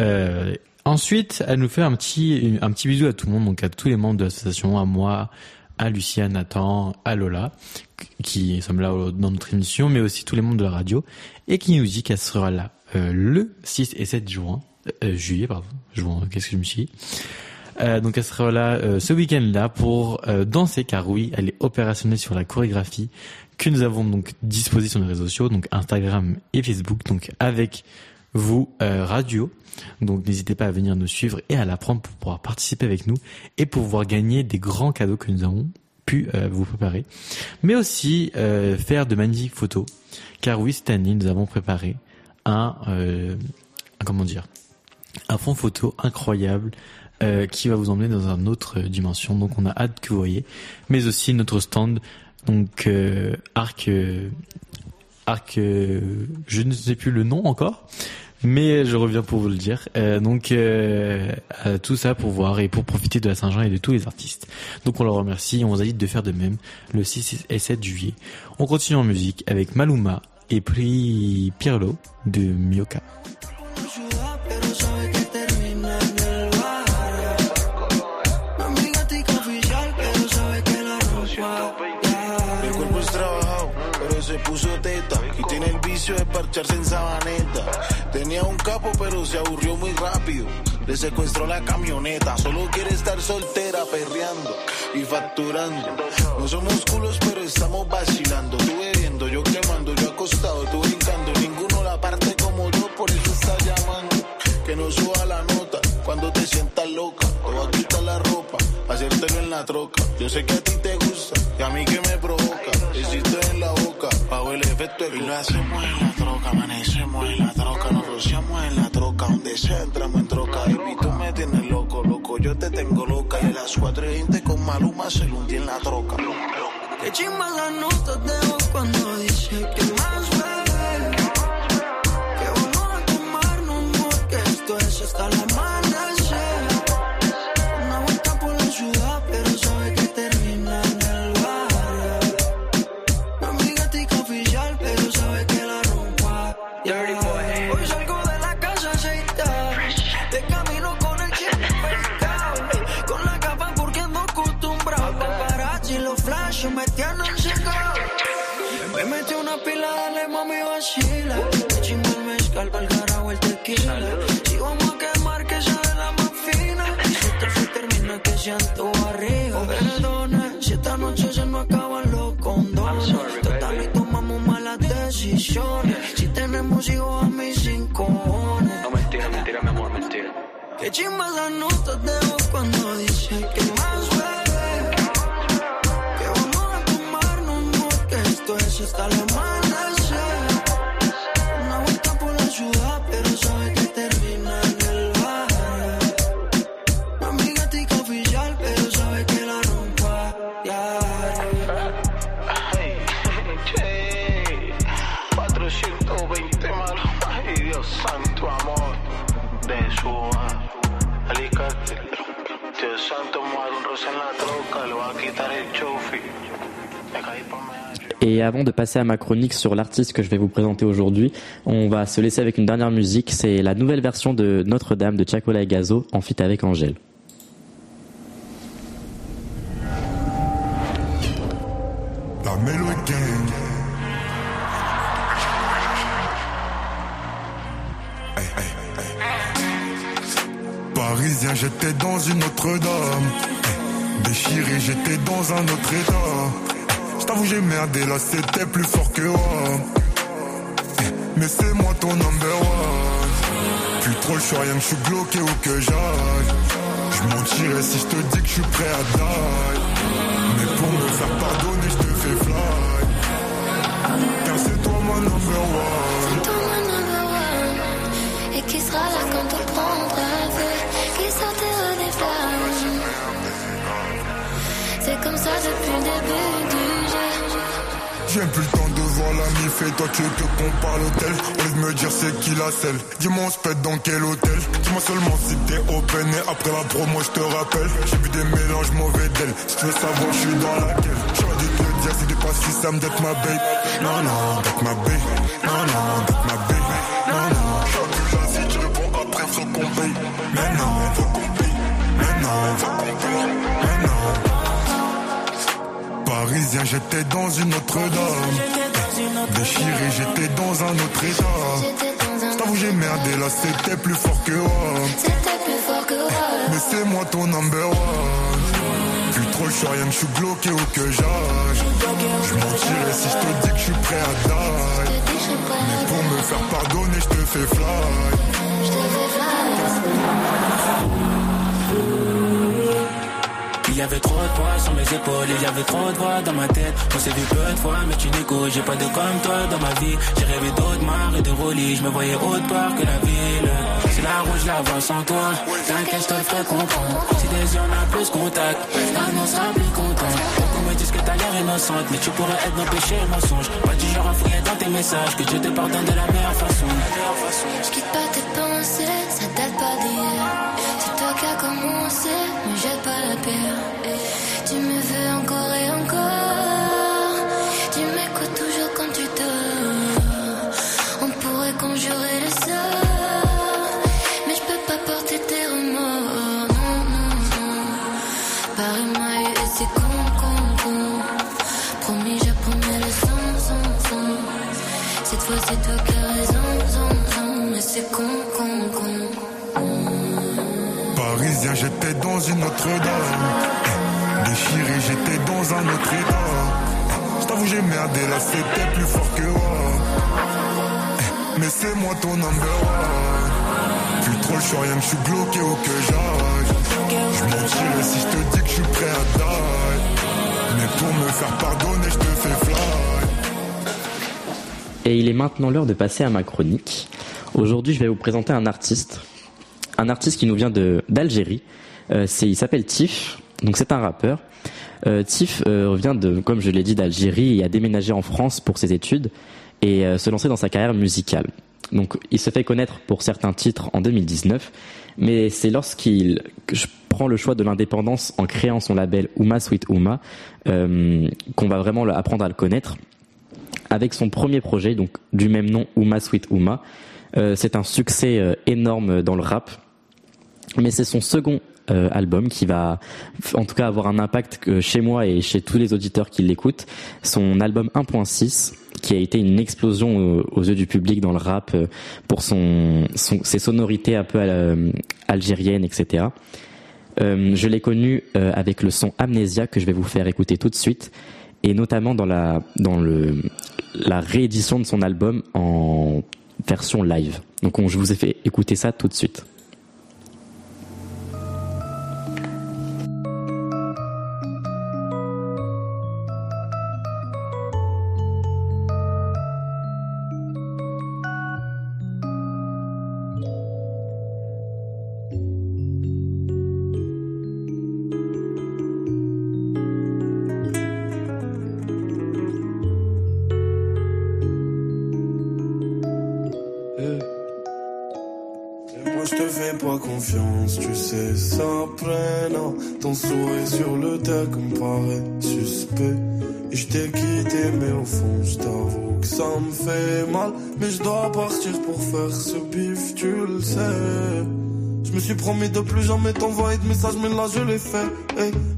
Euh, ensuite, elle nous fait un petit, un petit bisou à tout le monde, donc à tous les membres de l'association, à moi, à Lucie, à Nathan, à Lola, qui sommes là dans notre émission, mais aussi tous les membres de la radio, et qui nous dit qu'elle sera là euh, le 6 et 7 juin, euh, juillet, pardon, juin, qu'est-ce que je me suis dit Euh, donc elle sera là euh, ce week-end-là pour euh, danser, car oui, elle est opérationnelle sur la chorégraphie que nous avons donc disposée sur nos réseaux sociaux, donc Instagram et Facebook, donc avec vous euh, radio. Donc n'hésitez pas à venir nous suivre et à l'apprendre pour pouvoir participer avec nous et pour pouvoir gagner des grands cadeaux que nous avons euh, vous préparer. Mais aussi euh, faire de magnifiques photos. Car oui, cette année, nous avons préparé un, euh, un- comment dire, un fond photo incroyable euh, qui va vous emmener dans une autre euh, dimension. Donc on a hâte que vous voyez, mais aussi notre stand, donc euh, Arc, euh, Arc, euh, je ne sais plus le nom encore, mais je reviens pour vous le dire. Euh, donc euh, euh, tout ça pour voir et pour profiter de la Saint-Jean et de tous les artistes. Donc on leur remercie, on vous invite de faire de même le 6 et 7 juillet. On continue en musique avec Maluma et puis Pirlo de Mioka. Se puso teta. Y tiene el vicio de parcharse en sabaneta. Tenía un capo, pero se aburrió muy rápido. Le secuestró la camioneta. Solo quiere estar soltera, perreando y facturando. No somos culos, pero estamos vacilando. Tú bebiendo, yo quemando, yo acostado, tú brincando. Ninguno la parte como yo, por eso está llamando. Que no suba la nota cuando te sientas loca. Te voy a quitar la ropa, hacértelo en la troca. Yo sé que Y lo hacemos en la troca, amanecemos en la troca. Nos rociamos en la troca, donde sea entramos en troca. Baby, tú me tienes loco, loco, yo te tengo loca. Y a las 4 y 20 con Maluma se lo hundí en la troca. Que chimba las notas de cuando dice que más bebe. Que vamos a tomarnos porque esto es hasta la sean tu arriba. Perdona, si esta noche se nos acaban los condones. Total, y tomamos malas decisiones. Si tenemos hijos a mis cinco cojones. No, mentira, mentira, mi amor, mentira. Que chimba las notas de voz cuando dice que más bebe. Que vamos a tomarnos porque esto es hasta el Et avant de passer à ma chronique sur l'artiste que je vais vous présenter aujourd'hui, on va se laisser avec une dernière musique. C'est la nouvelle version de Notre-Dame de Chacola et Gazo en feat avec Angèle. La. Parisien, j'étais dans une autre dame. Hey, Déchiré, j'étais dans un autre état. Je t'avoue, j'ai merdé, là c'était plus fort que. Hey, Mais c'est moi ton number one. Plus trop le choix, rien que je suis bloqué ou que j'aille. Je mentirais si je te dis que je suis prêt à die. Mais pour me faire pardonner, je te fais fly. Car c'est toi mon number one. Toi mon number one Et qui sera là quand on prendra feu? Qui sortira des flammes? C'est comme ça depuis le début J'ai plus le temps de voir la mif et toi tu te compares l'hôtel. Au lieu de me dire c'est qui la selle. Dis-moi on se pète dans quel hôtel? Dis-moi seulement si t'es open et après la promo je te rappelle. J'ai vu des mélanges mauvais d'elle. Si tu veux savoir je suis dans laquelle. J'aurais dû te dire t'es pas si Sam d'être ma babe. Non non, d'être ma babe. Non non, d'être ma babe. Non non, suis plus là si tu réponds après faut qu'on paye. Mais non, faut qu'on paye. Mais non, faut. Parisien, j'étais dans une autre dame. Déchiré, j'étais dans un autre état. J't'avoue, j'ai merdé, là c'était plus fort que moi. C'était plus fort que moi Mais c'est moi ton number one. Plus trop choix, rien je suis bloqué ou que j'âge. Je mentirais si je te dis que je suis prêt à die. Mais pour me faire pardonner, je te fais fly. Y avait trop de poids sur mes épaules, il y avait trop de voix dans ma tête. On s'est vu peu de fois, mais tu n'écoutes, j'ai pas de comme toi dans ma vie. J'ai rêvé d'autres mares et de roulis, je me voyais autre part que la ville. C'est la je la vois sans toi. T'inquiète, je te ferai comprendre. Si des yeux on a plus contact, on sera plus content. Beaucoup me disent que t'as l'air innocente, mais tu pourrais être nos péchés mensonges. Pas du genre à fouiller dans tes messages, que Dieu te pardonne de la meilleure façon. Je quitte pas tes une autre dame. Déchiré, j'étais dans un autre état. J't'avoue, j'ai merdé, là c'était plus fort que moi. Mais c'est moi ton number one. Plus trop le choix, rien je suis bloqué au que j'aille. Je mentirais si je te dis que je suis prêt à taille. Mais pour me faire pardonner, je te fais fly. Et il est maintenant l'heure de passer à ma chronique. Aujourd'hui, je vais vous présenter un artiste. Un artiste qui nous vient d'Algérie. Euh, il s'appelle Tif. Donc c'est un rappeur. Euh, Tif euh, revient de, comme je l'ai dit, d'Algérie et a déménagé en France pour ses études et euh, se lancer dans sa carrière musicale. Donc il se fait connaître pour certains titres en 2019, mais c'est lorsqu'il prend le choix de l'indépendance en créant son label Ouma Sweet euh, qu'on va vraiment apprendre à le connaître avec son premier projet, donc du même nom, Uma Sweet Uma. C'est un succès énorme dans le rap, mais c'est son second euh, album qui va, en tout cas, avoir un impact chez moi et chez tous les auditeurs qui l'écoutent. Son album 1.6, qui a été une explosion aux yeux du public dans le rap euh, pour son, ses sonorités un peu euh, algériennes, etc. Je l'ai connu avec le son Amnesia que je vais vous faire écouter tout de suite et notamment dans la dans le la réédition de son album en version live. Donc on- je vous ai fait écouter ça tout de suite. Ce bif, tu le sais je me suis promis de plus jamais t'envoyer de messages, mais là je l'ai fait.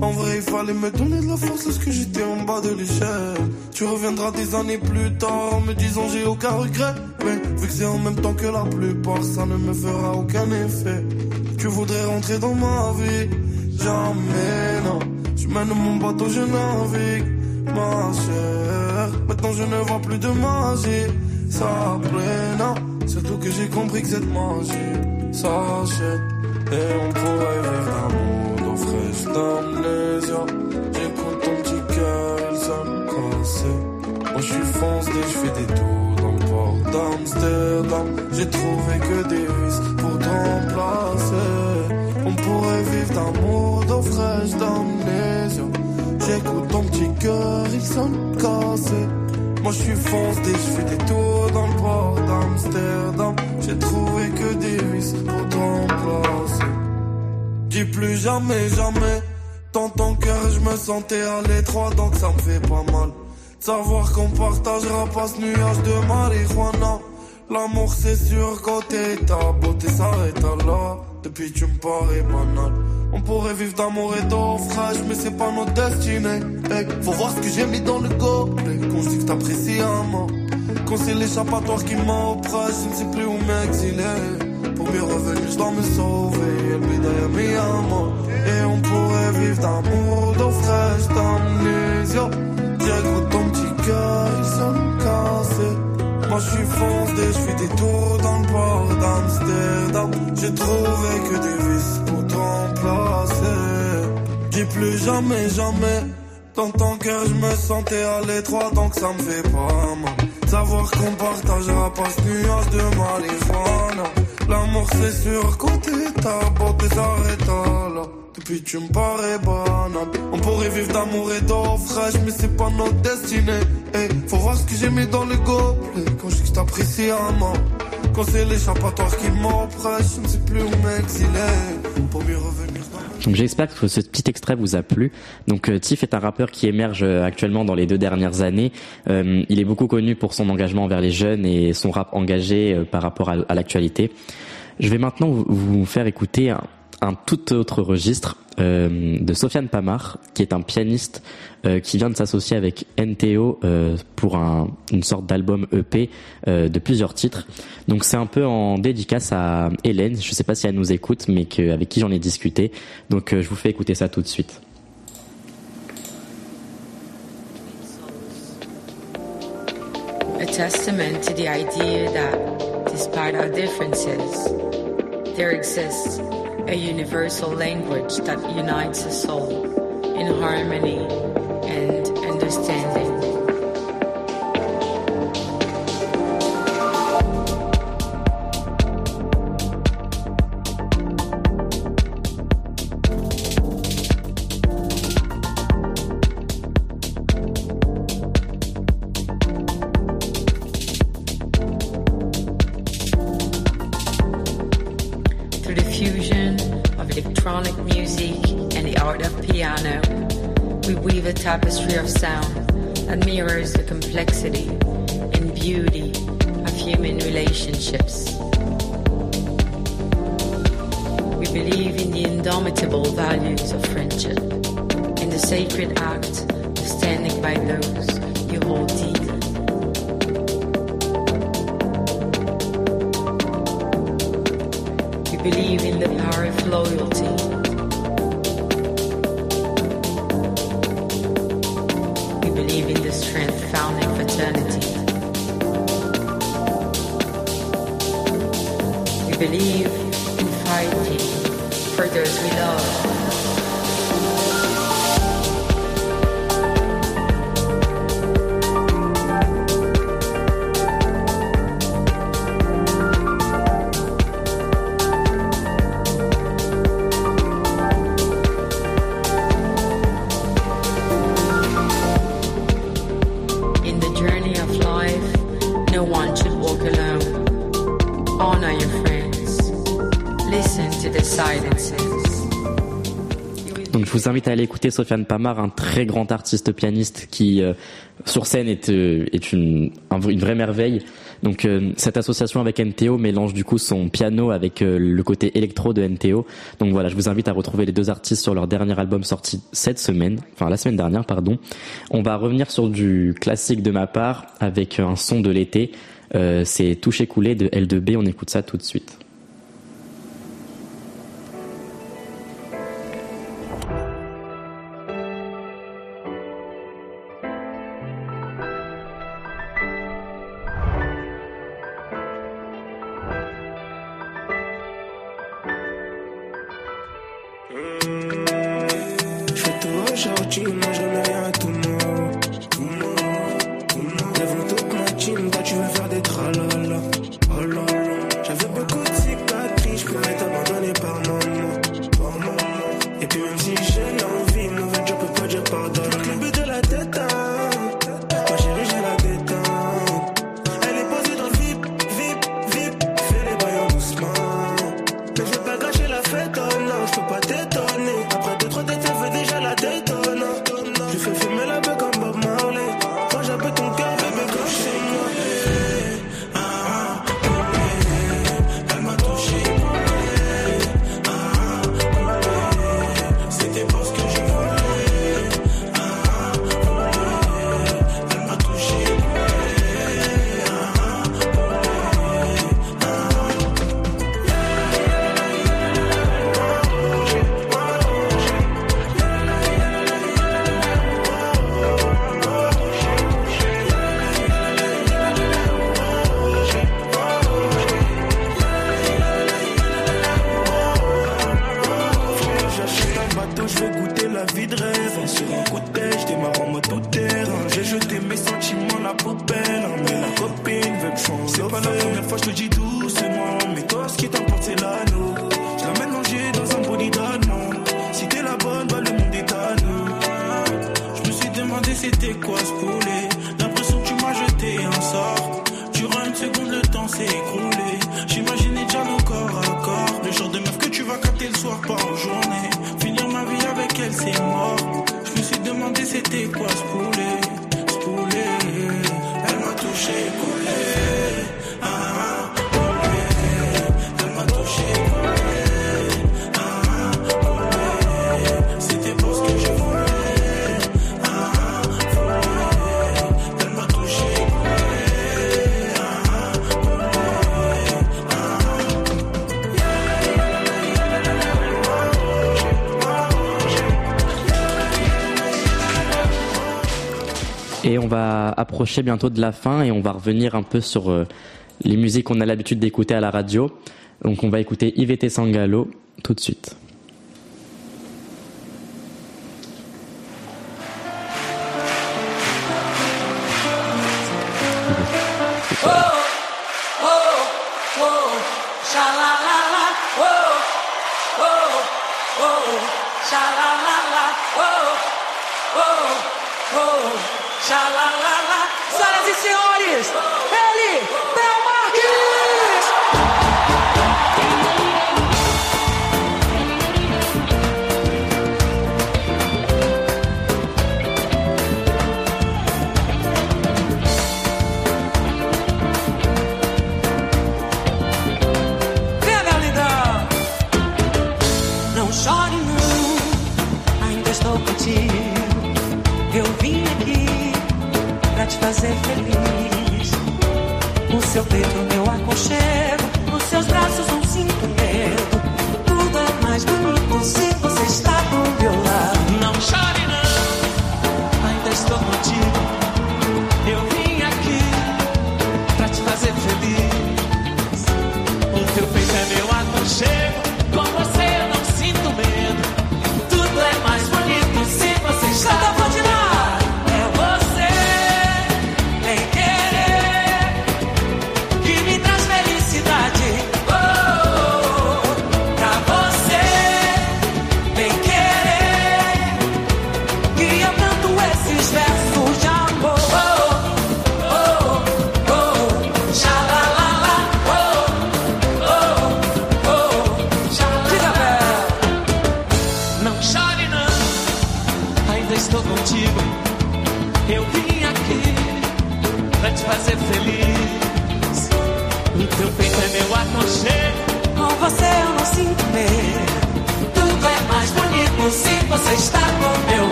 En vrai, il fallait me donner de la force lorsque j'étais en bas de l'échelle. Tu reviendras des années plus tard en me disant j'ai aucun regret. Mais vu que c'est en même temps que la plupart, ça ne me fera aucun effet. Tu voudrais rentrer dans ma vie, jamais non. Je mène mon bateau, je navigue, ma chère. Maintenant je ne vois plus de magie, ça plaît non. Surtout que j'ai compris que cette magie s'achète. Et on pourrait vivre un monde aux fraîches d'amnésia J'écoute ton petit cœur, il sonne cassé Moi je suis foncé, je fais des tours dans le port d'Amsterdam. J'ai trouvé que des vis pour te remplacer On pourrait vivre d'amour, d'eau fraîche d'amnésia J'écoute ton petit cœur, il sonne cassé moi je suis foncé, je fais des tours dans le port d'Amsterdam. J'ai trouvé que des vis pour te remplacer Dis plus jamais, jamais. Dans ton cœur je me sentais à l'étroit donc ça me fait pas mal. Savoir qu'on partagera pas ce nuage de marijuana. L'amour c'est surcoté, ta beauté s'arrête là. Depuis tu me parais banal On pourrait vivre d'amour et fraîche Mais c'est pas notre destinée. Hey, Faut voir ce que j'ai mis dans le gobelet. Qu'on dit que t'apprécies un mot. Quand c'est l'échappatoire qui m'oppresse Je ne sais plus où m'exiler. Pour mieux revenir je dois me sauver. El bidaya mi amor Et on pourrait vivre d'amour, fraîche, d'amnésia J'écoute ton petit cœur, il sonne cassé moi je suis foncé, je fais des tours dans le port d'Amsterdam. J'ai trouvé que des vis Dis plus jamais, jamais Dans ton cœur je me sentais à l'étroit donc ça me fait pas mal Savoir qu'on partagera pas ce nuage de marijuana L'amour c'est sur côté, ta beauté s'arrête là. Depuis tu me parais banal. On pourrait vivre d'amour et fraîche, mais c'est pas notre destinée. Hey, faut voir ce que j'ai mis dans le gobelet. Quand je que je t'apprécie à mort. Donc j'espère que ce petit extrait vous a plu. Donc euh, Tiff est un rappeur qui émerge euh, actuellement dans les deux dernières années. Euh, il est beaucoup connu pour son engagement envers les jeunes et son rap engagé par rapport à, l'actualité. Je vais maintenant vous, faire écouter un tout autre registre euh, de Sofiane Pamar, qui est un pianiste euh, qui vient de s'associer avec NTO euh, pour un, une sorte d'album EP de plusieurs titres. Donc c'est un peu en dédicace à Hélène, je sais pas si elle nous écoute, mais avec qui j'en ai discuté. Donc je vous fais écouter ça tout de suite. a testament to the idea that despite our differences, there exists a universal language that unites us all in harmony and understanding. Complexity and beauty of human relationships. We believe in the indomitable values of friendship, in the sacred act of standing by those you hold dear. We believe in the power of loyalty. Invite à aller écouter Sofiane Pamar, un très grand artiste pianiste qui euh, sur scène est, euh, une, un- une vraie merveille. Donc euh, cette association avec NTO mélange du coup son piano avec le côté électro de NTO. Donc voilà, je vous invite à retrouver les deux artistes sur leur dernier album sorti cette semaine, enfin la semaine dernière pardon. On va revenir sur du classique de ma part avec un son de l'été. C'est Touché coulé de L2B, on écoute ça tout de suite. Chico. approcher bientôt de la fin et on va revenir un peu sur euh, les musiques qu'on a l'habitude d'écouter à la radio. Donc on va écouter Yvette Sangalo tout de suite.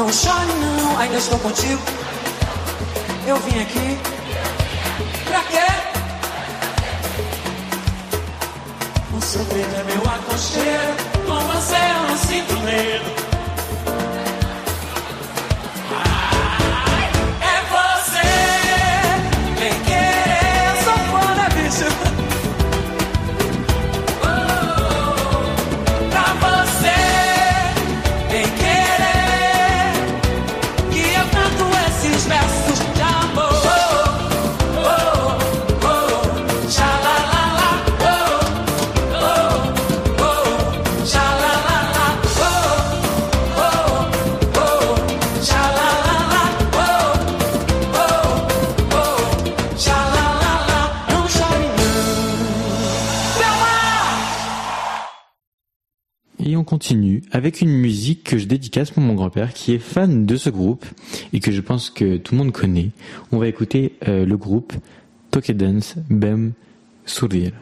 Não chore não, ainda estou contigo. Eu vim aqui. Pra quê? Você é meu aconchego. Com você eu não sinto medo. continue avec une musique que je dédicace pour mon grand-père qui est fan de ce groupe et que je pense que tout le monde connaît. On va écouter euh, le groupe Tokedance Bem Sourire.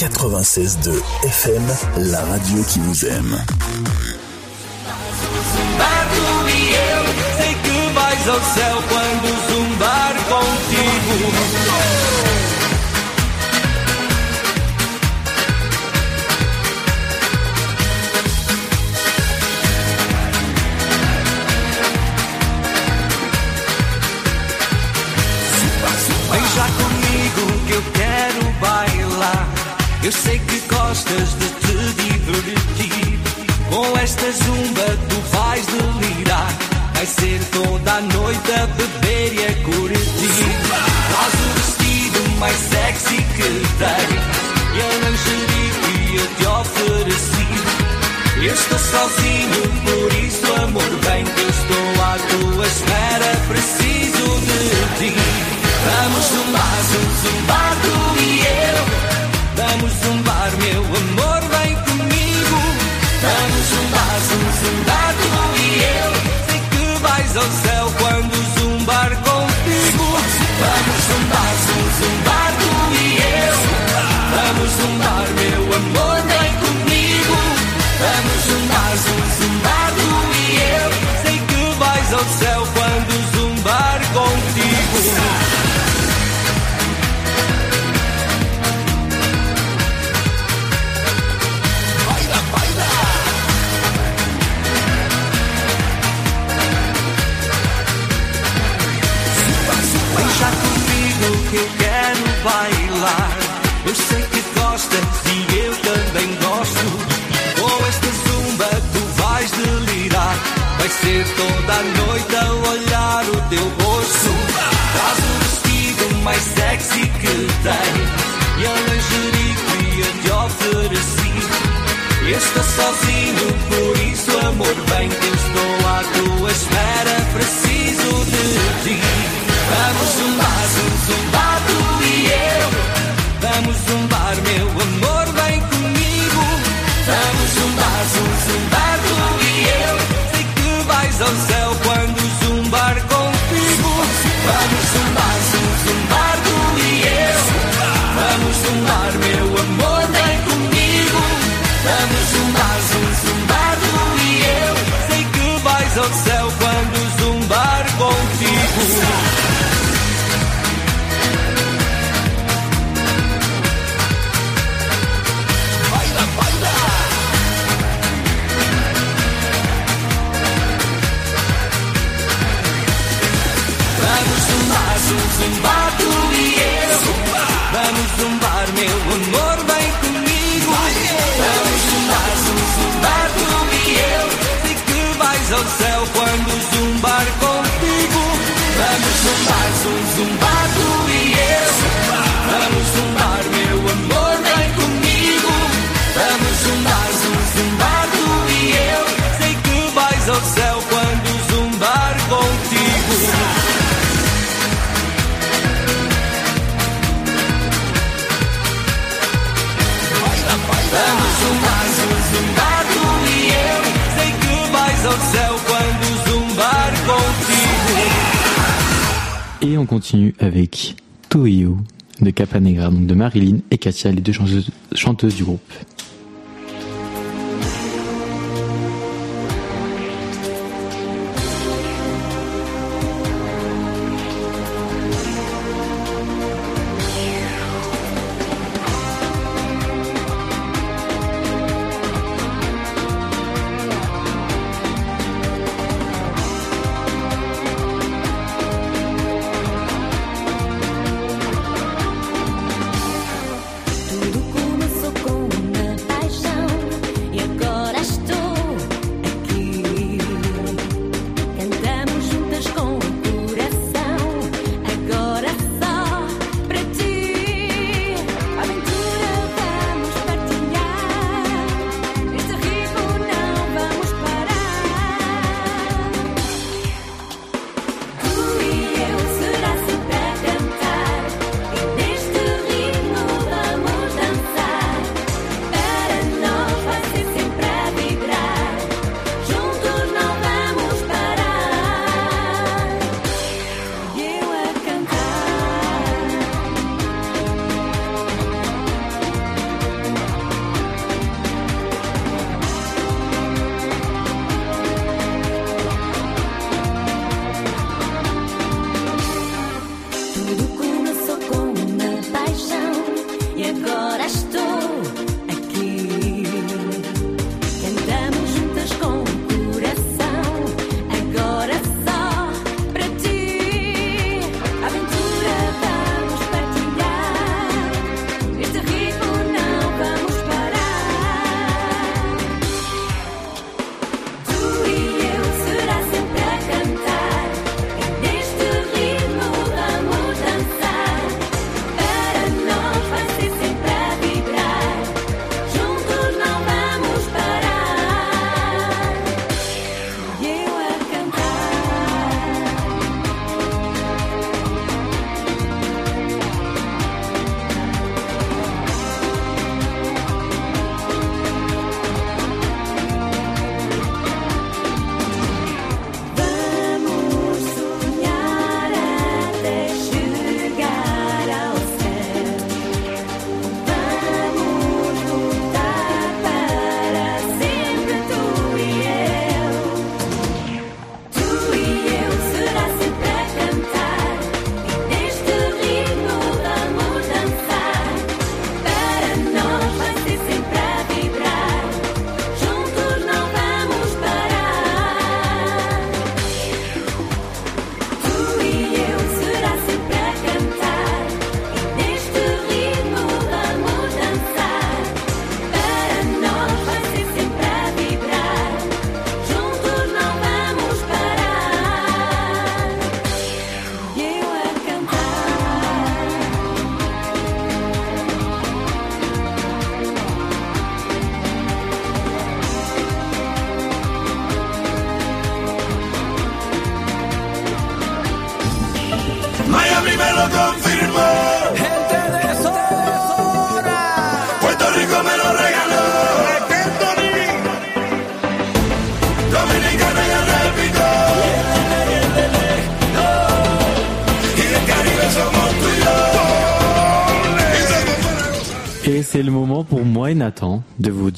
96.2 FM, la radio qui vous aime. Eu sei que gostas de te divertir. Com esta zumba tu vais delirar. Vai ser toda a noite a beber e a curtir. Traz o vestido mais sexy que tens. E a lingerie que eu te ofereci. Eu estou sozinho, por isso amor vem que eu estou à tua espera. Preciso de ti. Vamos zumbar, Ser toda noite a olhar o teu rosto. Traz o vestido mais sexy que tens. E a lingerie que eu te ofereci. Estou sozinho, por isso amor vem que estou à tua espera. Preciso de ti. Vamos zumbar, céu quando zumbar contigo. Vamos zumbar, zum, zumbar tu e eu. Vamos zumbar, meu amor, vem comigo. Vamos zumbar, zum, zumbar tu e eu. Sei que vais ao céu quando zumbar contigo. zumbar meu humor vai on continue avec Toyo de Capanegra, donc de Marilyn et Katia, les deux chanteuses, chanteuses du groupe.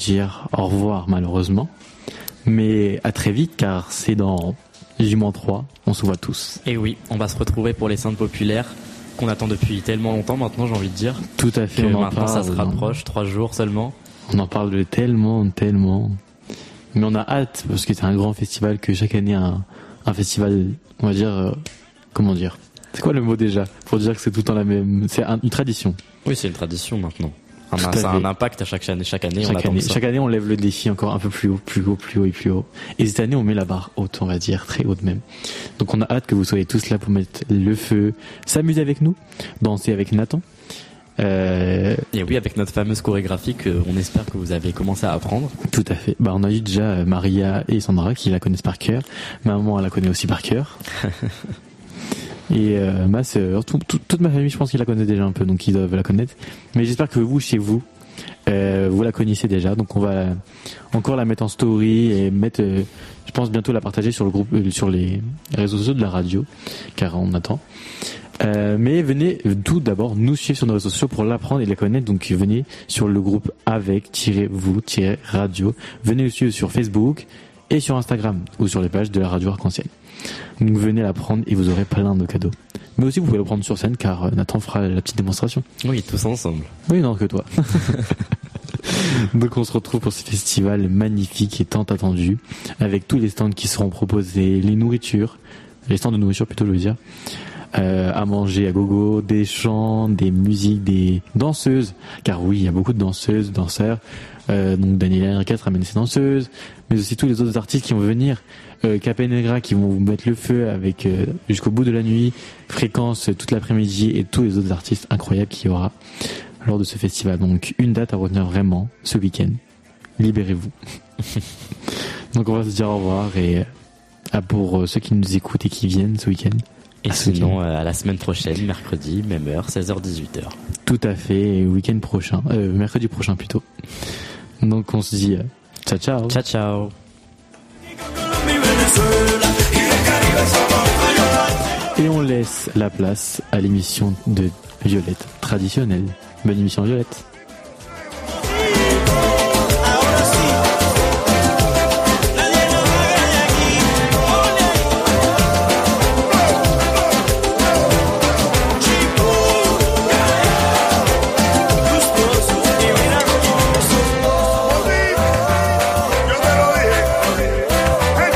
Dire au revoir malheureusement. Mais à très vite car c'est dans J-3, on se voit tous. Et oui, on va se retrouver pour les Saintes populaires qu'on attend depuis tellement longtemps maintenant, j'ai envie de dire. Tout à fait, Que on en maintenant ça se rapproche, trois jours seulement. On en parle de tellement, tellement. Mais on a hâte parce que c'est un grand festival que chaque année un, un festival, on va dire, euh, comment dire? C'est quoi le mot déjà? Pour dire que c'est tout le temps la même. C'est un- une tradition. Oui, c'est une tradition maintenant. Tout à ça a un impact à chaque année. Chaque année, on Chaque attend année, ça. chaque année, on lève le défi encore un peu plus haut, plus haut, plus haut et plus haut. Et cette année, on met la barre haute, on va dire, très haute même. Donc on a hâte que vous soyez tous là pour mettre le feu, s'amuser avec nous, danser avec Nathan. Euh, Et oui, avec notre fameuse chorégraphie que on espère que vous avez commencé à apprendre. Tout à fait. Bah, on a eu déjà euh, Maria et Sandra qui la connaissent par cœur. Maman, elle la connaît aussi par cœur. et euh, ma sœur, tout- tout- toute ma famille, je pense qu'ils la connaissent déjà un peu, donc ils doivent la connaître. Mais j'espère que vous, chez vous, euh, vous la connaissez déjà. Donc on va encore la mettre en story et mettre, euh, je pense bientôt la partager sur le groupe, euh, sur les réseaux sociaux de la radio, car on attend. Euh, mais venez tout d'abord nous suivre sur nos réseaux sociaux pour l'apprendre et la connaître. Donc venez sur le groupe avec-vous-radio. Venez nous suivre sur Facebook et sur Instagram ou sur les pages de la radio Arc-en-Ciel. Donc venez l'apprendre et vous aurez plein de cadeaux. Mais aussi vous pouvez le prendre sur scène car euh, Nathan fera la petite démonstration. Oui, tous ensemble. Oui, non, que toi. Donc on se retrouve pour ce festival magnifique et tant attendu, avec tous les stands qui seront proposés, les nourritures, les stands de nourriture plutôt je veux dire, euh, à manger à gogo, des chants, des musiques, des danseuses, car oui, il y a beaucoup de danseuses, danseurs, euh, donc Daniela Henriquez ramène ses danseuses, mais aussi tous les autres artistes qui vont venir, euh, Capenegra qui vont vous mettre le feu avec euh, jusqu'au bout de la nuit, Fréquence euh, toute l'après-midi et tous les autres artistes incroyables qu'il y aura lors de ce festival. Donc une date à retenir vraiment ce week-end. Libérez-vous. Donc on va se dire au revoir et à pour euh, ceux qui nous écoutent et qui viennent ce week-end. Et À sinon, euh, à la semaine prochaine, mercredi, même heure, 16h-18h. Tout à fait, week-end prochain, euh, mercredi prochain plutôt. Donc on se dit euh, ciao ciao. Ciao ciao. Et on laisse la place à l'émission de Violette traditionnelle. Bonne émission Violette.